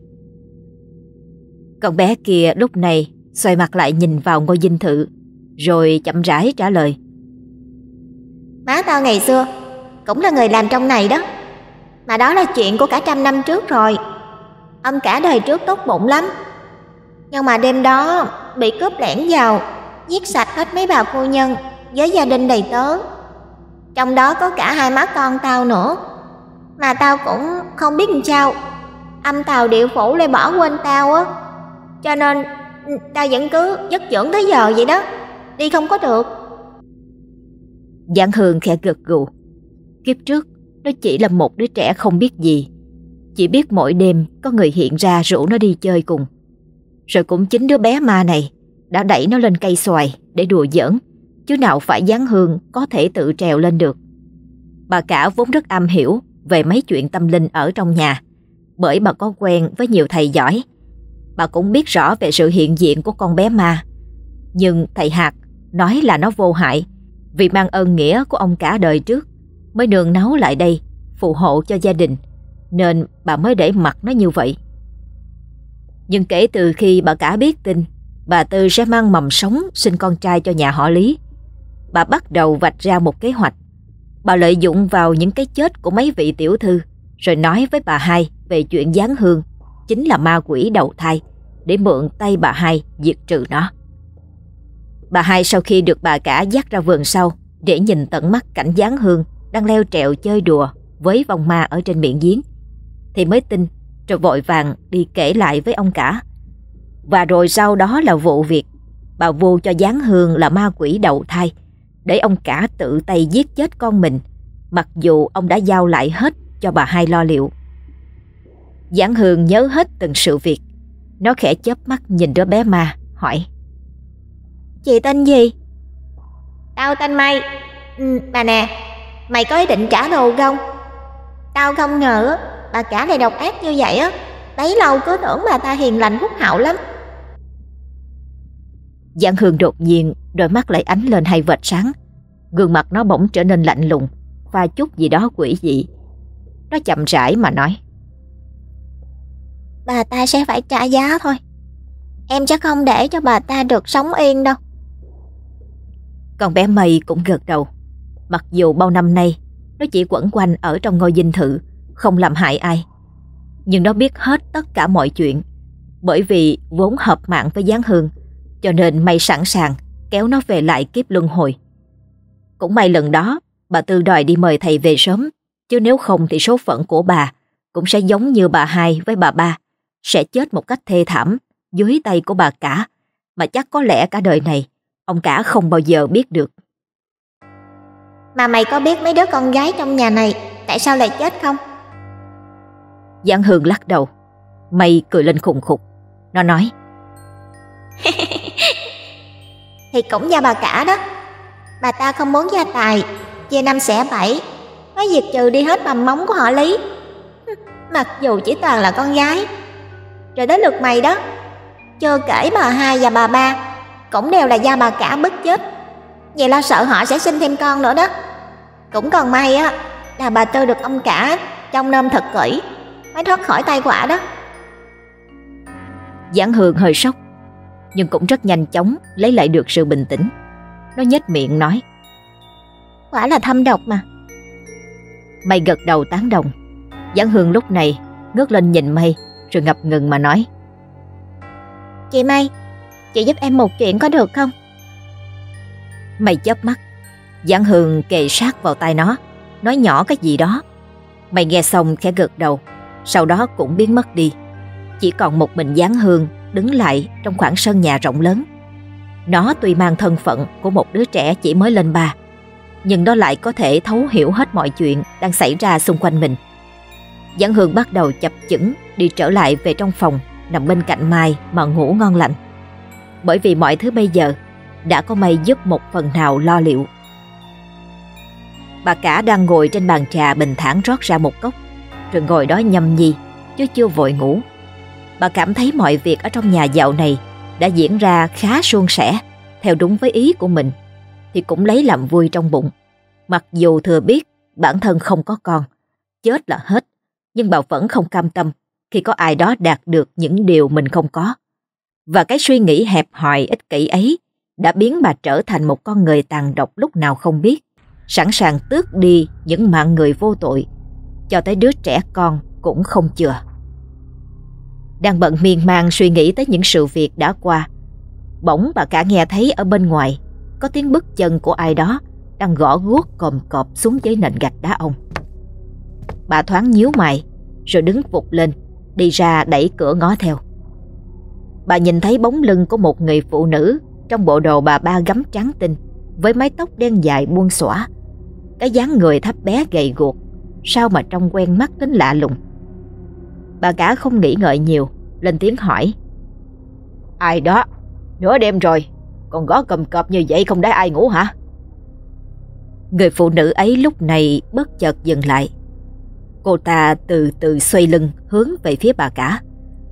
Con bé kia lúc này xoay mặt lại nhìn vào ngôi dinh thự rồi chậm rãi trả lời.
Má tao ngày xưa cũng là người làm trong này đó. Mà đó là chuyện của cả trăm năm trước rồi. Ông cả đời trước tốt bụng lắm. Nhưng mà đêm đó bị cướp lẻn vào, giết sạch hết mấy bà phu nhân với gia đình đầy tớ. Trong đó có cả hai má con tao nữa. Mà tao cũng không biết làm sao. Âm tàu điệu phủ lại bỏ quên tao á. Cho nên tao vẫn cứ giấc dưỡng tới giờ vậy đó. Đi không có được.
Giảng Hương khẽ gật gù. Kiếp trước, nó chỉ là một đứa trẻ không biết gì. Chỉ biết mỗi đêm có người hiện ra rủ nó đi chơi cùng. Rồi cũng chính đứa bé ma này đã đẩy nó lên cây xoài để đùa giỡn, chứ nào phải Giáng Hương có thể tự trèo lên được. Bà cả vốn rất am hiểu về mấy chuyện tâm linh ở trong nhà, bởi bà có quen với nhiều thầy giỏi. Bà cũng biết rõ về sự hiện diện của con bé ma. Nhưng thầy Hạc nói là nó vô hại vì mang ơn nghĩa của ông cả đời trước mới nương nấu lại đây phù hộ cho gia đình nên bà mới để mặt nó như vậy. Nhưng kể từ khi bà cả biết tin bà Tư sẽ mang mầm sống sinh con trai cho nhà họ Lý, bà bắt đầu vạch ra một kế hoạch. Bà lợi dụng vào những cái chết của mấy vị tiểu thư rồi nói với bà hai về chuyện gián hương chính là ma quỷ đầu thai để mượn tay bà hai diệt trừ nó. Bà hai sau khi được bà cả dắt ra vườn sau để nhìn tận mắt cảnh gián hương đang leo trèo chơi đùa với vong ma ở trên miệng giếng thì mới tin rồi vội vàng đi kể lại với ông cả. Và rồi sau đó là vụ việc bà vu cho gián hương là ma quỷ đầu thai để ông cả tự tay giết chết con mình mặc dù ông đã giao lại hết cho bà hai lo liệu. Giảng Hương nhớ hết từng sự việc. Nó khẽ chớp mắt nhìn đứa bé ma, hỏi.
Chị tên gì? Tao tên May. Ừ, bà nè, mày có ý định trả thù không? Tao không ngờ bà cả lại độc ác như vậy á. Bấy lâu cứ tưởng bà ta hiền lành phúc hậu lắm.
Giảng Hương đột nhiên đôi mắt lại ánh lên hai vệt sáng. Gương mặt nó bỗng trở nên lạnh lùng, và chút gì đó quỷ dị. Nó chậm rãi mà nói.
Bà ta sẽ phải trả giá thôi. Em chắc không để cho bà ta được sống yên đâu.
Con bé mây cũng gật đầu. Mặc dù bao năm nay nó chỉ quẩn quanh ở trong ngôi dinh thự, không làm hại ai. Nhưng nó biết hết tất cả mọi chuyện. Bởi vì vốn hợp mạng với Giáng Hương, cho nên mây sẵn sàng kéo nó về lại kiếp luân hồi. Cũng may lần đó, bà Tư đòi đi mời thầy về sớm, chứ nếu không thì số phận của bà cũng sẽ giống như bà hai với bà ba, sẽ chết một cách thê thảm dưới tay của bà cả, mà chắc có lẽ cả đời này ông cả không bao giờ biết được.
Mà mày có biết mấy đứa con gái trong nhà này tại sao lại chết không?
Giang Hương lắc đầu, mày cười lên khùng khục. Nó nói.
thì cũng do bà cả đó. Bà ta không muốn gia tài, chia năm xẻ bảy, mới diệt trừ đi hết mầm móng của họ Lý. Mặc dù chỉ toàn là con gái. Rồi tới lượt mày đó, chưa kể bà hai và bà ba cũng đều là do bà cả bức chết. Vậy lo sợ họ sẽ sinh thêm con nữa đó. Cũng còn may á là bà Tư được ông cả trong nôm thật kỹ mới thoát khỏi tay quả đó.
Giảng Hương hơi sốc nhưng cũng rất nhanh chóng lấy lại được sự bình tĩnh. Nó nhếch miệng nói
Quả là thâm độc mà.
Mây gật đầu tán đồng. Giảng Hương lúc này ngước lên nhìn Mây rồi ngập ngừng mà nói
Chị Mây, chị giúp em một chuyện có được không?
Mày chớp mắt Giảng Hương kề sát vào tai nó, nói nhỏ cái gì đó. Mày nghe xong khẽ gật đầu, sau đó cũng biến mất đi. Chỉ còn một mình Giáng Hương đứng lại trong khoảng sân nhà rộng lớn. Nó tuy mang thân phận của một đứa trẻ chỉ mới lên ba, nhưng nó lại có thể thấu hiểu hết mọi chuyện đang xảy ra xung quanh mình. Giáng Hương bắt đầu chập chững đi trở lại về trong phòng nằm bên cạnh Mai mà ngủ ngon lành. Bởi vì mọi thứ bây giờ đã có Mai giúp một phần nào lo liệu. Bà cả đang ngồi trên bàn trà bình thản rót ra một cốc, rồi ngồi đó nhâm nhi, chứ chưa vội ngủ. Bà cảm thấy mọi việc ở trong nhà dạo này đã diễn ra khá suôn sẻ, theo đúng với ý của mình, thì cũng lấy làm vui trong bụng. Mặc dù thừa biết bản thân không có con, chết là hết, nhưng bà vẫn không cam tâm khi có ai đó đạt được những điều mình không có. Và cái suy nghĩ hẹp hòi ích kỷ ấy đã biến bà trở thành một con người tàn độc lúc nào không biết, sẵn sàng tước đi những mạng người vô tội, cho tới đứa trẻ con cũng không chừa. Đang bận miên man suy nghĩ tới những sự việc đã qua, bỗng bà cả nghe thấy ở bên ngoài có tiếng bước chân của ai đó đang gõ guốc còm cọp xuống dưới nền gạch đá ông. Bà thoáng nhíu mày rồi đứng vụt lên đi ra đẩy cửa ngó theo. Bà nhìn thấy bóng lưng của một người phụ nữ trong bộ đồ bà ba gấm trắng tinh với mái tóc đen dài buông xõa. Cái dáng người thấp bé gầy guộc, sao mà trông quen mắt đến lạ lùng. Bà cả không nghĩ ngợi nhiều, lên tiếng hỏi. Ai đó, nửa đêm rồi, còn gõ cầm cọp như vậy không để ai ngủ hả? Người phụ nữ ấy lúc này bất chợt dừng lại Cô ta từ từ xoay lưng hướng về phía bà cả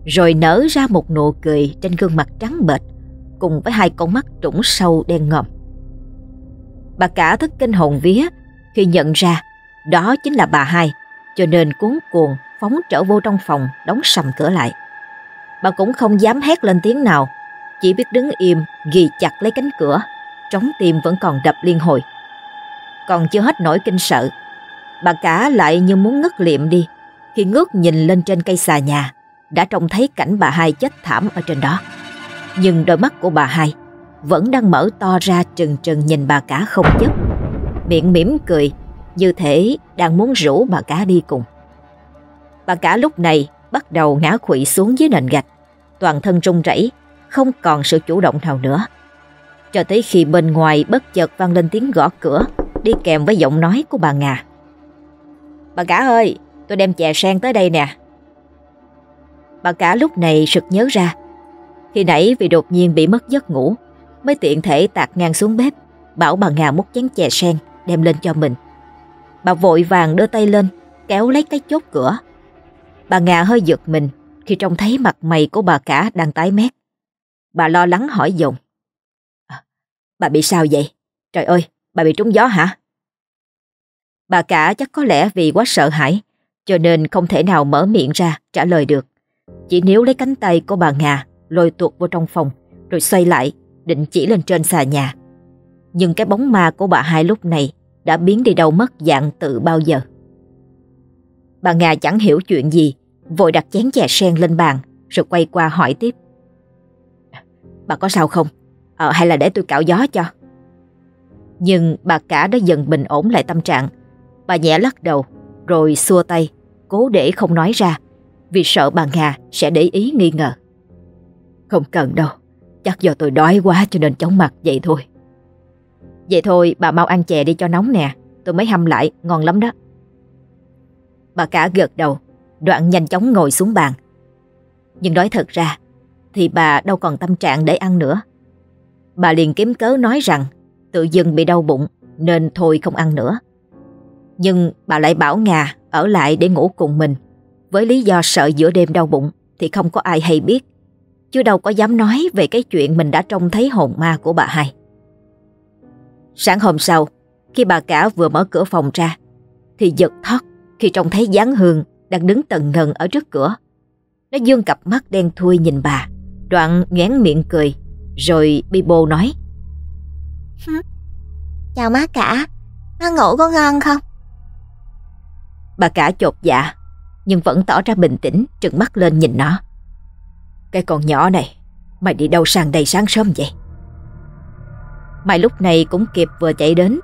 rồi nở ra một nụ cười trên gương mặt trắng bệch, Cùng với hai con mắt trũng sâu đen ngòm. Bà cả thất kinh hồn vía Khi nhận ra đó chính là bà hai, Cho nên cuốn cuồng phóng trở vô trong phòng Đóng sầm cửa lại. Bà cũng không dám hét lên tiếng nào, Chỉ biết đứng im, ghi chặt lấy cánh cửa, Trống tim vẫn còn đập liên hồi. Còn chưa hết nỗi kinh sợ, Bà cả lại như muốn ngất liệm đi, Khi ngước nhìn lên trên cây xà nhà. Đã trông thấy cảnh bà hai chết thảm ở trên đó. Nhưng đôi mắt của bà hai Vẫn đang mở to ra trừng trừng nhìn bà cả không chấp Miệng mỉm cười Như thể đang muốn rủ bà cả đi cùng. Bà cả lúc này bắt đầu ngã quỵ xuống dưới nền gạch. Toàn thân run rẩy Không còn sự chủ động nào nữa. Cho tới khi bên ngoài bất chợt vang lên tiếng gõ cửa Đi kèm với giọng nói của bà Ngà. Bà cả ơi, tôi đem chè sen tới đây nè. Bà cả lúc này sực nhớ ra. Khi nãy vì đột nhiên bị mất giấc ngủ, mới tiện thể tạt ngang xuống bếp, bảo bà Ngà múc chén chè sen đem lên cho mình. Bà vội vàng đưa tay lên, kéo lấy cái chốt cửa. Bà Ngà hơi giật mình khi trông thấy mặt mày của bà cả đang tái mét. Bà lo lắng hỏi dồn. À, bà bị sao vậy? Trời ơi, bà bị trúng gió hả? Bà cả chắc có lẽ vì quá sợ hãi cho nên không thể nào mở miệng ra trả lời được. Chỉ níu lấy cánh tay của bà nga lôi tuột vô trong phòng rồi xoay lại định chỉ lên trên xà nhà. Nhưng cái bóng ma của bà hai lúc này đã biến đi đâu mất dạng tự bao giờ. Bà nga chẳng hiểu chuyện gì vội đặt chén chè sen lên bàn rồi quay qua hỏi tiếp. Bà có sao không? Ờ, hay là để tôi cạo gió cho? Nhưng bà cả đã dần bình ổn lại tâm trạng Bà nhẹ lắc đầu rồi xua tay, cố để không nói ra vì sợ bà Nga sẽ để ý nghi ngờ. Không cần đâu, chắc do tôi đói quá cho nên chóng mặt vậy thôi. Vậy thôi bà mau ăn chè đi cho nóng nè, tôi mới hâm lại, ngon lắm đó. Bà cả gật đầu, đoạn nhanh chóng ngồi xuống bàn. Nhưng nói thật ra, thì bà đâu còn tâm trạng để ăn nữa. Bà liền kiếm cớ nói rằng tự dưng bị đau bụng nên thôi không ăn nữa. Nhưng bà lại bảo nga ở lại để ngủ cùng mình với lý do sợ giữa đêm đau bụng Thì không có ai hay biết. Chứ đâu có dám nói về cái chuyện mình đã trông thấy hồn ma của bà hai. Sáng hôm sau Khi bà cả vừa mở cửa phòng ra Thì giật thót khi trông thấy dáng hương Đang đứng tần ngần ở trước cửa. Nó dương cặp mắt đen thui nhìn bà Đoạn ngán miệng cười Rồi Bibo nói
Chào má cả. Má ngủ có ngon không?
Bà cả chột dạ nhưng vẫn tỏ ra bình tĩnh Trừng mắt lên nhìn nó. Cái con nhỏ này Mày đi đâu sang đây sáng sớm vậy? Mày lúc này cũng kịp vừa chạy đến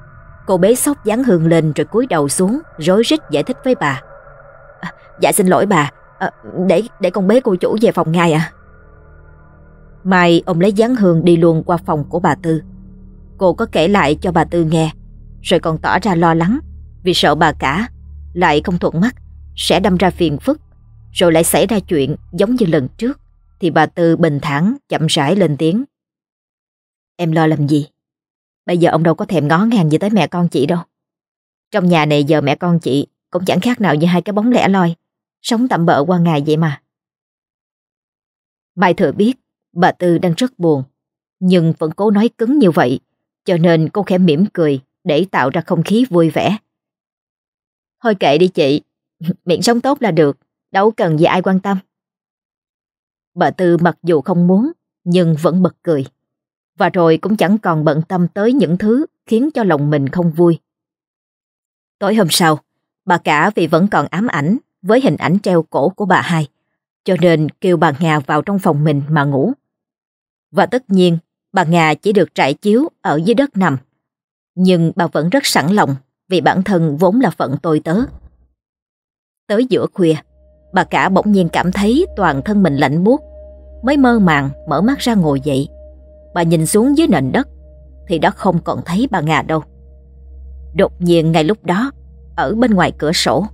Cô bế sóc dán hương lên rồi cúi đầu xuống Rối rít giải thích với bà. À, Dạ xin lỗi bà à, Để để con bế cô chủ về phòng ngay ạ. Mai ông lấy dán hương đi luôn qua phòng của bà Tư. Cô có kể lại cho bà Tư nghe Rồi còn tỏ ra lo lắng Vì sợ bà cả Lại không thuận mắt. Sẽ đâm ra phiền phức, Rồi lại xảy ra chuyện giống như lần trước, Thì bà Tư bình thản chậm rãi lên tiếng. Em lo làm gì? Bây giờ ông đâu có thèm ngó ngàng gì tới mẹ con chị đâu. Trong nhà này giờ mẹ con chị Cũng chẳng khác nào như hai cái bóng lẻ loi, Sống tạm bỡ qua ngày vậy mà. Mai thừa biết Bà Tư đang rất buồn, Nhưng vẫn cố nói cứng như vậy, Cho nên cô khẽ mỉm cười Để tạo ra không khí vui vẻ. Thôi kệ đi chị Miệng sống tốt là được Đâu cần gì ai quan tâm Bà Tư mặc dù không muốn Nhưng vẫn bật cười Và rồi cũng chẳng còn bận tâm tới những thứ Khiến cho lòng mình không vui Tối hôm sau Bà cả vì vẫn còn ám ảnh Với hình ảnh treo cổ của bà hai Cho nên kêu bà Nga vào trong phòng mình mà ngủ và tất nhiên, bà Nga chỉ được trải chiếu ở dưới đất nằm. Nhưng bà vẫn rất sẵn lòng vì bản thân vốn là phận tôi tớ. Tới giữa khuya, bà cả bỗng nhiên cảm thấy toàn thân mình lạnh buốt, mới mơ màng mở mắt ra ngồi dậy. Bà nhìn xuống dưới nền đất thì đã không còn thấy bà Nga đâu. Đột nhiên ngay lúc đó, ở bên ngoài cửa sổ,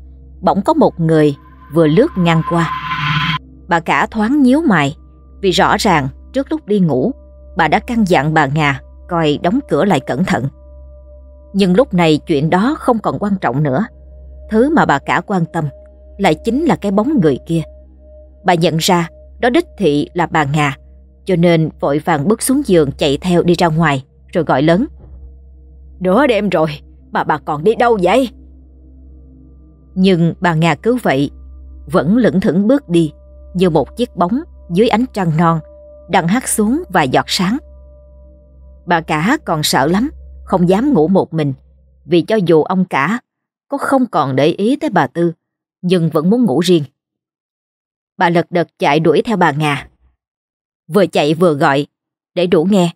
bỗng có một người vừa lướt ngang qua. Bà cả thoáng nhíu mày vì rõ ràng Trước lúc đi ngủ, bà đã căn dặn bà Nga coi đóng cửa lại cẩn thận. Nhưng lúc này chuyện đó không còn quan trọng nữa. Thứ mà bà cả quan tâm lại chính là cái bóng người kia. Bà nhận ra đó đích thị là bà Nga, cho nên vội vàng bước xuống giường chạy theo đi ra ngoài, rồi gọi lớn. Nửa đêm rồi, mà bà còn đi đâu vậy? Nhưng bà Nga cứ vậy, vẫn lững thững bước đi như một chiếc bóng dưới ánh trăng non đang hắt xuống và giọt sáng. Bà cả còn sợ lắm, không dám ngủ một mình, vì cho dù ông cả có không còn để ý tới bà Tư, nhưng vẫn muốn ngủ riêng. Bà lật đật chạy đuổi theo bà Ngà. Vừa chạy vừa gọi, để đủ nghe.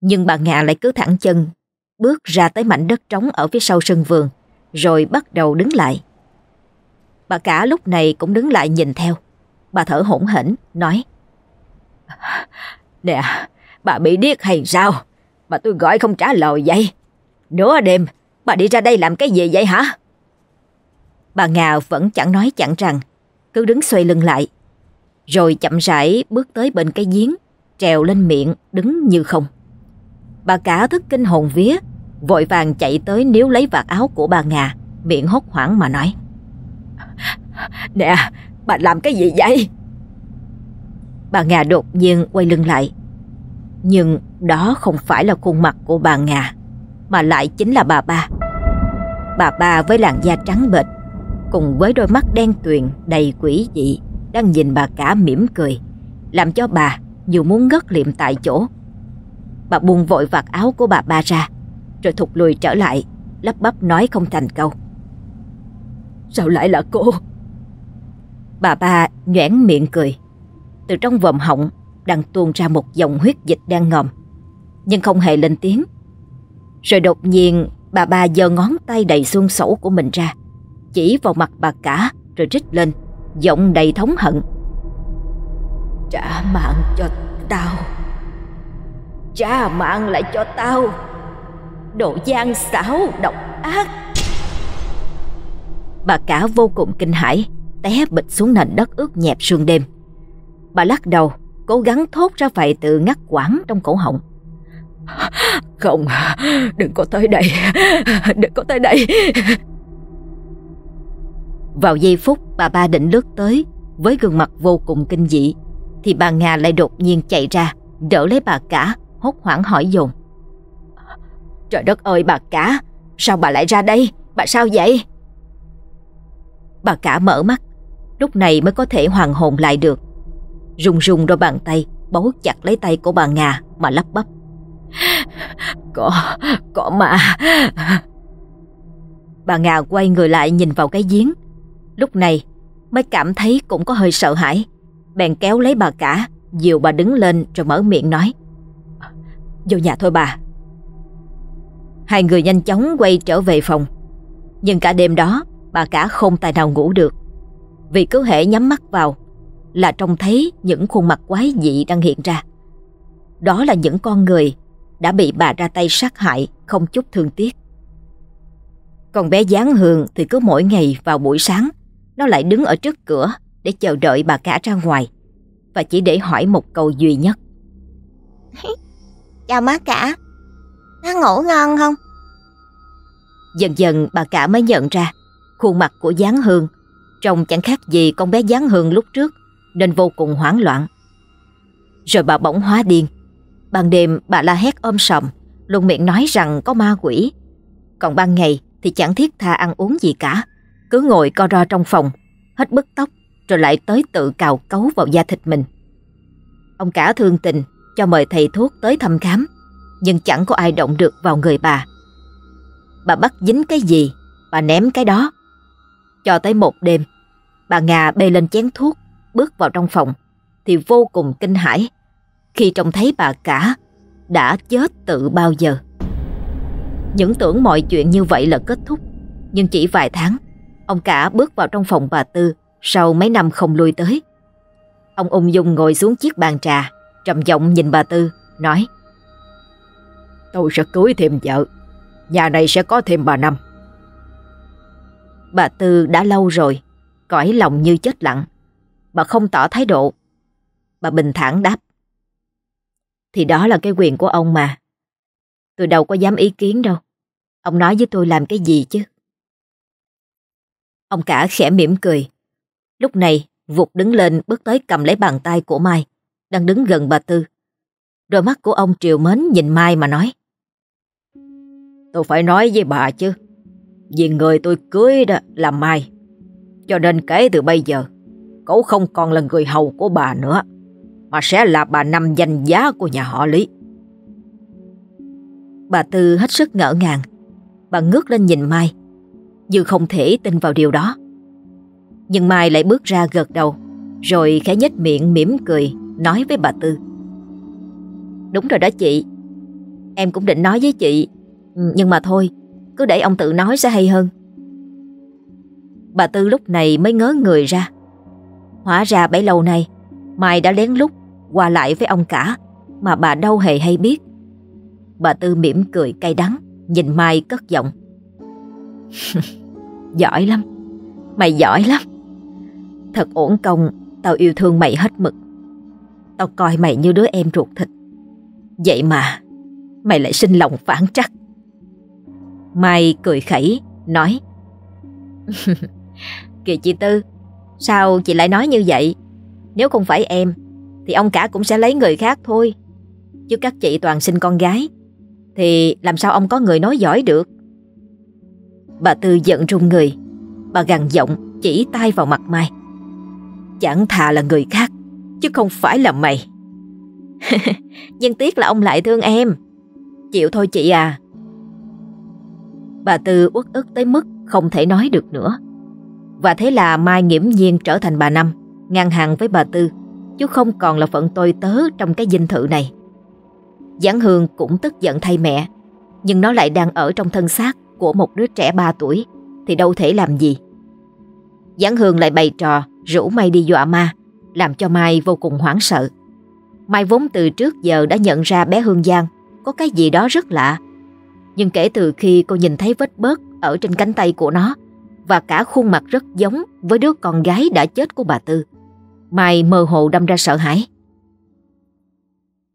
Nhưng bà Ngà lại cứ thẳng chân, bước ra tới mảnh đất trống ở phía sau sân vườn, rồi bắt đầu đứng lại. Bà cả lúc này cũng đứng lại nhìn theo. Bà thở hổn hển, nói Nè, bà bị điếc hay sao? Mà tôi gọi không trả lời vậy. Nửa đêm, bà đi ra đây làm cái gì vậy hả? Bà Ngà vẫn chẳng nói chẳng rằng, cứ đứng xoay lưng lại. Rồi chậm rãi bước tới bên cái giếng, trèo lên miệng, đứng như không. Bà cả thức kinh hồn vía, vội vàng chạy tới níu lấy vạt áo của bà Ngà, miệng hốt hoảng mà nói. Nè, bà làm cái gì vậy? Bà Nga đột nhiên quay lưng lại Nhưng đó không phải là khuôn mặt của bà Nga Mà lại chính là bà ba Bà ba với làn da trắng bệch Cùng với đôi mắt đen tuyền đầy quỷ dị Đang nhìn bà cả mỉm cười Làm cho bà dù muốn ngất liệm tại chỗ. Bà buông vội vạt áo của bà ba ra Rồi thụt lùi trở lại Lắp bắp nói không thành câu. Sao lại là cô? Bà ba nhoẻn miệng cười. Từ trong vòm họng đang tuôn ra một dòng huyết dịch đang ngòm, nhưng không hề lên tiếng. Rồi đột nhiên bà ba giơ ngón tay đầy xương sẩu của mình ra, chỉ vào mặt bà cả rồi rít lên, giọng đầy thống hận. Trả mạng cho tao. Trả mạng lại cho tao. Đồ gian xảo độc ác. Bà cả vô cùng kinh hãi, té bịch xuống nền đất ướt nhẹp sương đêm. Bà lắc đầu Cố gắng thốt ra vài từ ngắt quãng trong cổ họng Không Đừng có tới đây Đừng có tới đây vào giây phút bà ba định lướt tới Với gương mặt vô cùng kinh dị Thì bà Nga lại đột nhiên chạy ra Đỡ lấy bà cả Hốt hoảng hỏi dồn Trời đất ơi bà cả Sao bà lại ra đây Bà sao vậy Bà cả mở mắt Lúc này mới có thể hoàn hồn lại được rung rung đôi bàn tay bấu chặt lấy tay của bà Nga mà lắp bắp. Có, có mà. Bà Nga quay người lại nhìn vào cái giếng. Lúc này mới cảm thấy cũng có hơi sợ hãi. Bèn kéo lấy bà cả, dìu bà đứng lên rồi mở miệng nói. Vô nhà thôi bà. Hai người nhanh chóng quay trở về phòng. Nhưng cả đêm đó bà cả không tài nào ngủ được. Vì cứ hệ nhắm mắt vào là trông thấy những khuôn mặt quái dị đang hiện ra. Đó là những con người đã bị bà ra tay sát hại không chút thương tiếc. Còn bé Giáng Hương thì cứ mỗi ngày vào buổi sáng nó lại đứng ở trước cửa để chờ đợi bà cả ra ngoài và chỉ để hỏi một câu duy nhất.
Chào má cả, nó ngủ ngon không?
Dần dần bà cả mới nhận ra khuôn mặt của Giáng Hương trông chẳng khác gì con bé Giáng Hương lúc trước nên vô cùng hoảng loạn. Rồi bà bỗng hóa điên. Ban đêm bà la hét ôm sầm, luôn miệng nói rằng có ma quỷ. Còn ban ngày thì chẳng thiết tha ăn uống gì cả. Cứ ngồi co ro trong phòng, hết bứt tóc rồi lại tới tự cào cấu vào da thịt mình. Ông cả thương tình cho mời thầy thuốc tới thăm khám, nhưng chẳng có ai động được vào người bà. Bà bắt dính cái gì, bà ném cái đó. Cho tới một đêm, bà nga bê lên chén thuốc, bước vào trong phòng, thì vô cùng kinh hãi khi trông thấy bà cả đã chết tự bao giờ. Những tưởng mọi chuyện như vậy là kết thúc, nhưng chỉ vài tháng, ông cả bước vào trong phòng bà Tư sau mấy năm không lui tới. Ông ung dung ngồi xuống chiếc bàn trà, trầm giọng nhìn bà Tư, nói
Tôi sẽ cưới thêm vợ, nhà này sẽ có thêm bà Năm.
Bà Tư đã lâu rồi, cõi lòng như chết lặng. Bà không tỏ thái độ. Bà bình thản đáp. Thì đó là cái quyền của ông mà. Tôi đâu có dám ý kiến đâu. Ông nói với tôi làm cái gì chứ? Ông cả khẽ mỉm cười. Lúc này, Vụt đứng lên bước tới cầm lấy bàn tay của Mai, đang đứng gần bà Tư. Đôi mắt của ông triều mến nhìn Mai mà nói.
Tôi phải nói với bà chứ. Vì người tôi cưới đó là Mai. Cho nên kể từ bây giờ, cậu không còn là người hầu của bà nữa, mà sẽ là bà năm danh giá của nhà họ Lý.
Bà Tư hết sức ngỡ ngàng. Bà ngước lên nhìn Mai, dư không thể tin vào điều đó. Nhưng Mai lại bước ra gật đầu, rồi khẽ nhếch miệng mỉm cười, nói với bà Tư. Đúng rồi đó chị, em cũng định nói với chị, nhưng mà thôi, cứ để ông tự nói sẽ hay hơn. Bà Tư lúc này mới ngớ người ra. Hóa ra bấy lâu nay, Mai đã lén lút qua lại với ông cả mà bà đâu hề hay biết. Bà Tư mỉm cười cay đắng, nhìn Mai cất giọng. giỏi lắm, mày giỏi lắm. Thật ổn công, tao yêu thương mày hết mực. Tao coi mày như đứa em ruột thịt. Vậy mà, mày lại sinh lòng phản trắc. Mai cười khẩy, nói Kìa chị Tư, sao chị lại nói như vậy? Nếu không phải em, thì ông cả cũng sẽ lấy người khác thôi. Chứ các chị toàn sinh con gái, thì làm sao ông có người nói giỏi được? Bà Tư giận run người, bà gằn giọng chỉ tay vào mặt Mai. Chẳng thà là người khác, chứ không phải là mày. Nhưng tiếc là ông lại thương em. Chịu thôi chị à, Bà Tư uất ức tới mức không thể nói được nữa. Và thế là Mai nghiễm nhiên trở thành bà Năm, ngang hàng với bà Tư, chứ không còn là phận tôi tớ trong cái dinh thự này. Giảng Hương cũng tức giận thay mẹ, nhưng nó lại đang ở trong thân xác của một đứa trẻ 3 tuổi, thì đâu thể làm gì. Giáng Hương lại bày trò rủ Mai đi dọa ma, làm cho Mai vô cùng hoảng sợ. Mai vốn từ trước giờ đã nhận ra bé Hương Giang có cái gì đó rất lạ nhưng kể từ khi cô nhìn thấy vết bớt ở trên cánh tay của nó và cả khuôn mặt rất giống với đứa con gái đã chết của bà Tư, Mai mơ hồ đâm ra sợ hãi.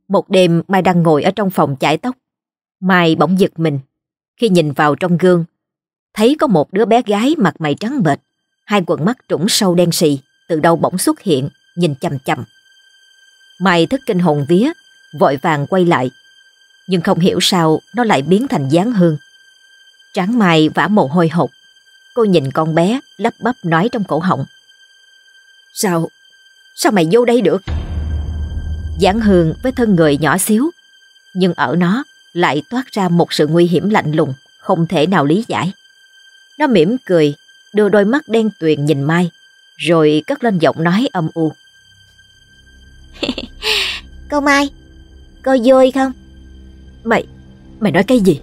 Một đêm Mai đang ngồi ở trong phòng chải tóc. Mai bỗng giật mình khi nhìn vào trong gương, thấy có một đứa bé gái mặt mày trắng bệch, hai quần mắt trũng sâu đen sì từ đâu bỗng xuất hiện, nhìn chầm chầm. Mai thức kinh hồn vía, vội vàng quay lại nhưng không hiểu sao nó lại biến thành dáng hương. Tráng mai vã mồ hôi hột. Cô nhìn con bé lắp bắp nói trong cổ họng. Sao? Sao mày vô đây được? Giảng hương với thân người nhỏ xíu, nhưng ở nó lại toát ra một sự nguy hiểm lạnh lùng, không thể nào lý giải. Nó mỉm cười, đưa đôi mắt đen tuyền nhìn Mai, rồi cất lên giọng nói âm u.
cô Mai, cô vui không?
Mày, mày nói cái gì?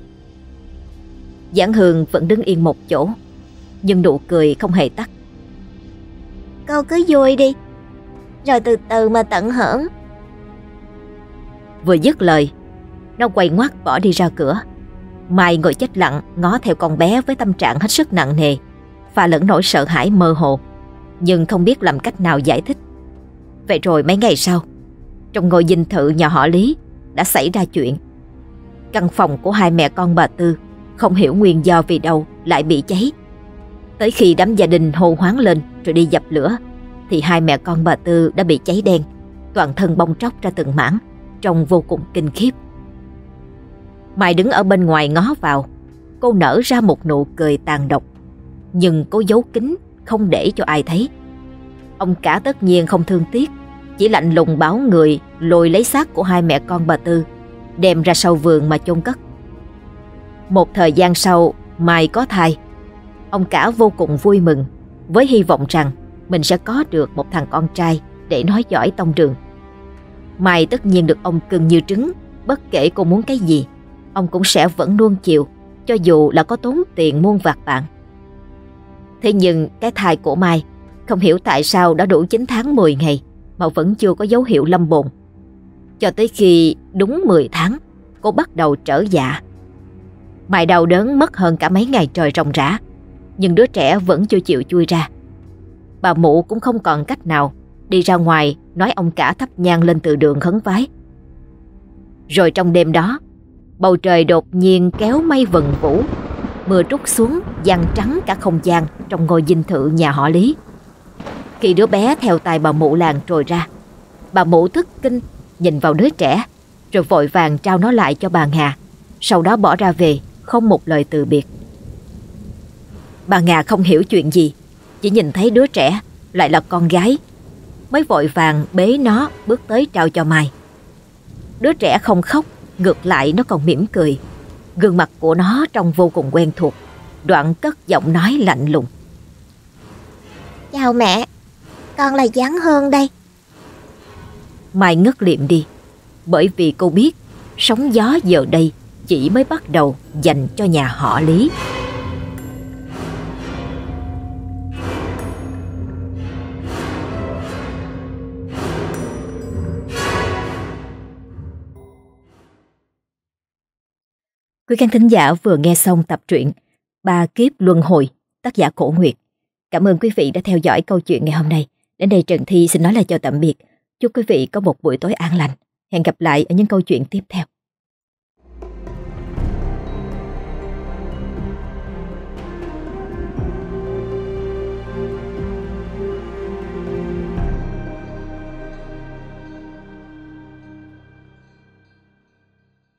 Giảng Hương vẫn đứng yên một chỗ, nhưng nụ cười không hề tắt.
Cô cứ vui đi, rồi từ từ mà tận hưởng.
Vừa dứt lời, nó quay ngoắt bỏ đi ra cửa. Mai ngồi chết lặng ngó theo con bé với tâm trạng hết sức nặng nề, và lẫn nỗi sợ hãi mơ hồ, nhưng không biết làm cách nào giải thích. Vậy rồi mấy ngày sau, trong ngôi dinh thự nhà họ Lý đã xảy ra chuyện. Căn phòng của hai mẹ con bà Tư không hiểu nguyên do vì đâu lại bị cháy. Tới khi đám gia đình hô hoáng lên rồi đi dập lửa, thì hai mẹ con bà Tư đã bị cháy đen, toàn thân bong tróc ra từng mảng, trông vô cùng kinh khiếp. Mai đứng ở bên ngoài ngó vào, cô nở ra một nụ cười tàn độc, nhưng cô giấu kín không để cho ai thấy. Ông cả tất nhiên không thương tiếc, chỉ lạnh lùng báo người lôi lấy xác của hai mẹ con bà Tư, đem ra sau vườn mà chôn cất. Một thời gian sau, Mai có thai. Ông cả vô cùng vui mừng, với hy vọng rằng mình sẽ có được một thằng con trai để nói giỏi tông trường. Mai tất nhiên được ông cưng như trứng, bất kể cô muốn cái gì, ông cũng sẽ vẫn luôn chịu, cho dù là có tốn tiền muôn vạt bạn. Thế nhưng cái thai của Mai không hiểu tại sao đã đủ 9 tháng 10 ngày mà vẫn chưa có dấu hiệu lâm bồn. Cho tới khi đúng 10 tháng, cô bắt đầu trở dạ. Mai đau đớn mất hơn cả mấy ngày trời ròng rã, nhưng đứa trẻ vẫn chưa chịu chui ra. Bà mụ cũng không còn cách nào đi ra ngoài nói ông cả thắp nhang lên từ đường khấn vái. Rồi trong đêm đó, bầu trời đột nhiên kéo mây vần vũ, mưa trút xuống giăng trắng cả không gian trong ngôi dinh thự nhà họ Lý. Khi đứa bé theo tay bà mụ làng trồi ra, bà mụ thức kinh nhìn vào đứa trẻ rồi vội vàng trao nó lại cho bà Ngà, sau đó bỏ ra về, không một lời từ biệt. Bà Ngà không hiểu chuyện gì, chỉ nhìn thấy đứa trẻ lại là con gái, mới vội vàng bế nó bước tới trao cho Mai. Đứa trẻ không khóc, ngược lại nó còn mỉm cười. Gương mặt của nó trông vô cùng quen thuộc, đoạn cất giọng nói lạnh lùng.
Chào mẹ, con là Giáng Hương đây.
Mai ngất liệm đi, bởi vì cô biết sóng gió giờ đây chỉ mới bắt đầu dành cho nhà họ Lý. Quý khán thính giả vừa nghe xong tập truyện Ba Kiếp Luân Hồi, tác giả Cổ Nguyệt. Cảm ơn quý vị đã theo dõi câu chuyện ngày hôm nay. Đến đây Trần Thi xin nói lời chào tạm biệt. Chúc quý vị có một buổi tối an lành. Hẹn gặp lại ở những câu chuyện tiếp theo.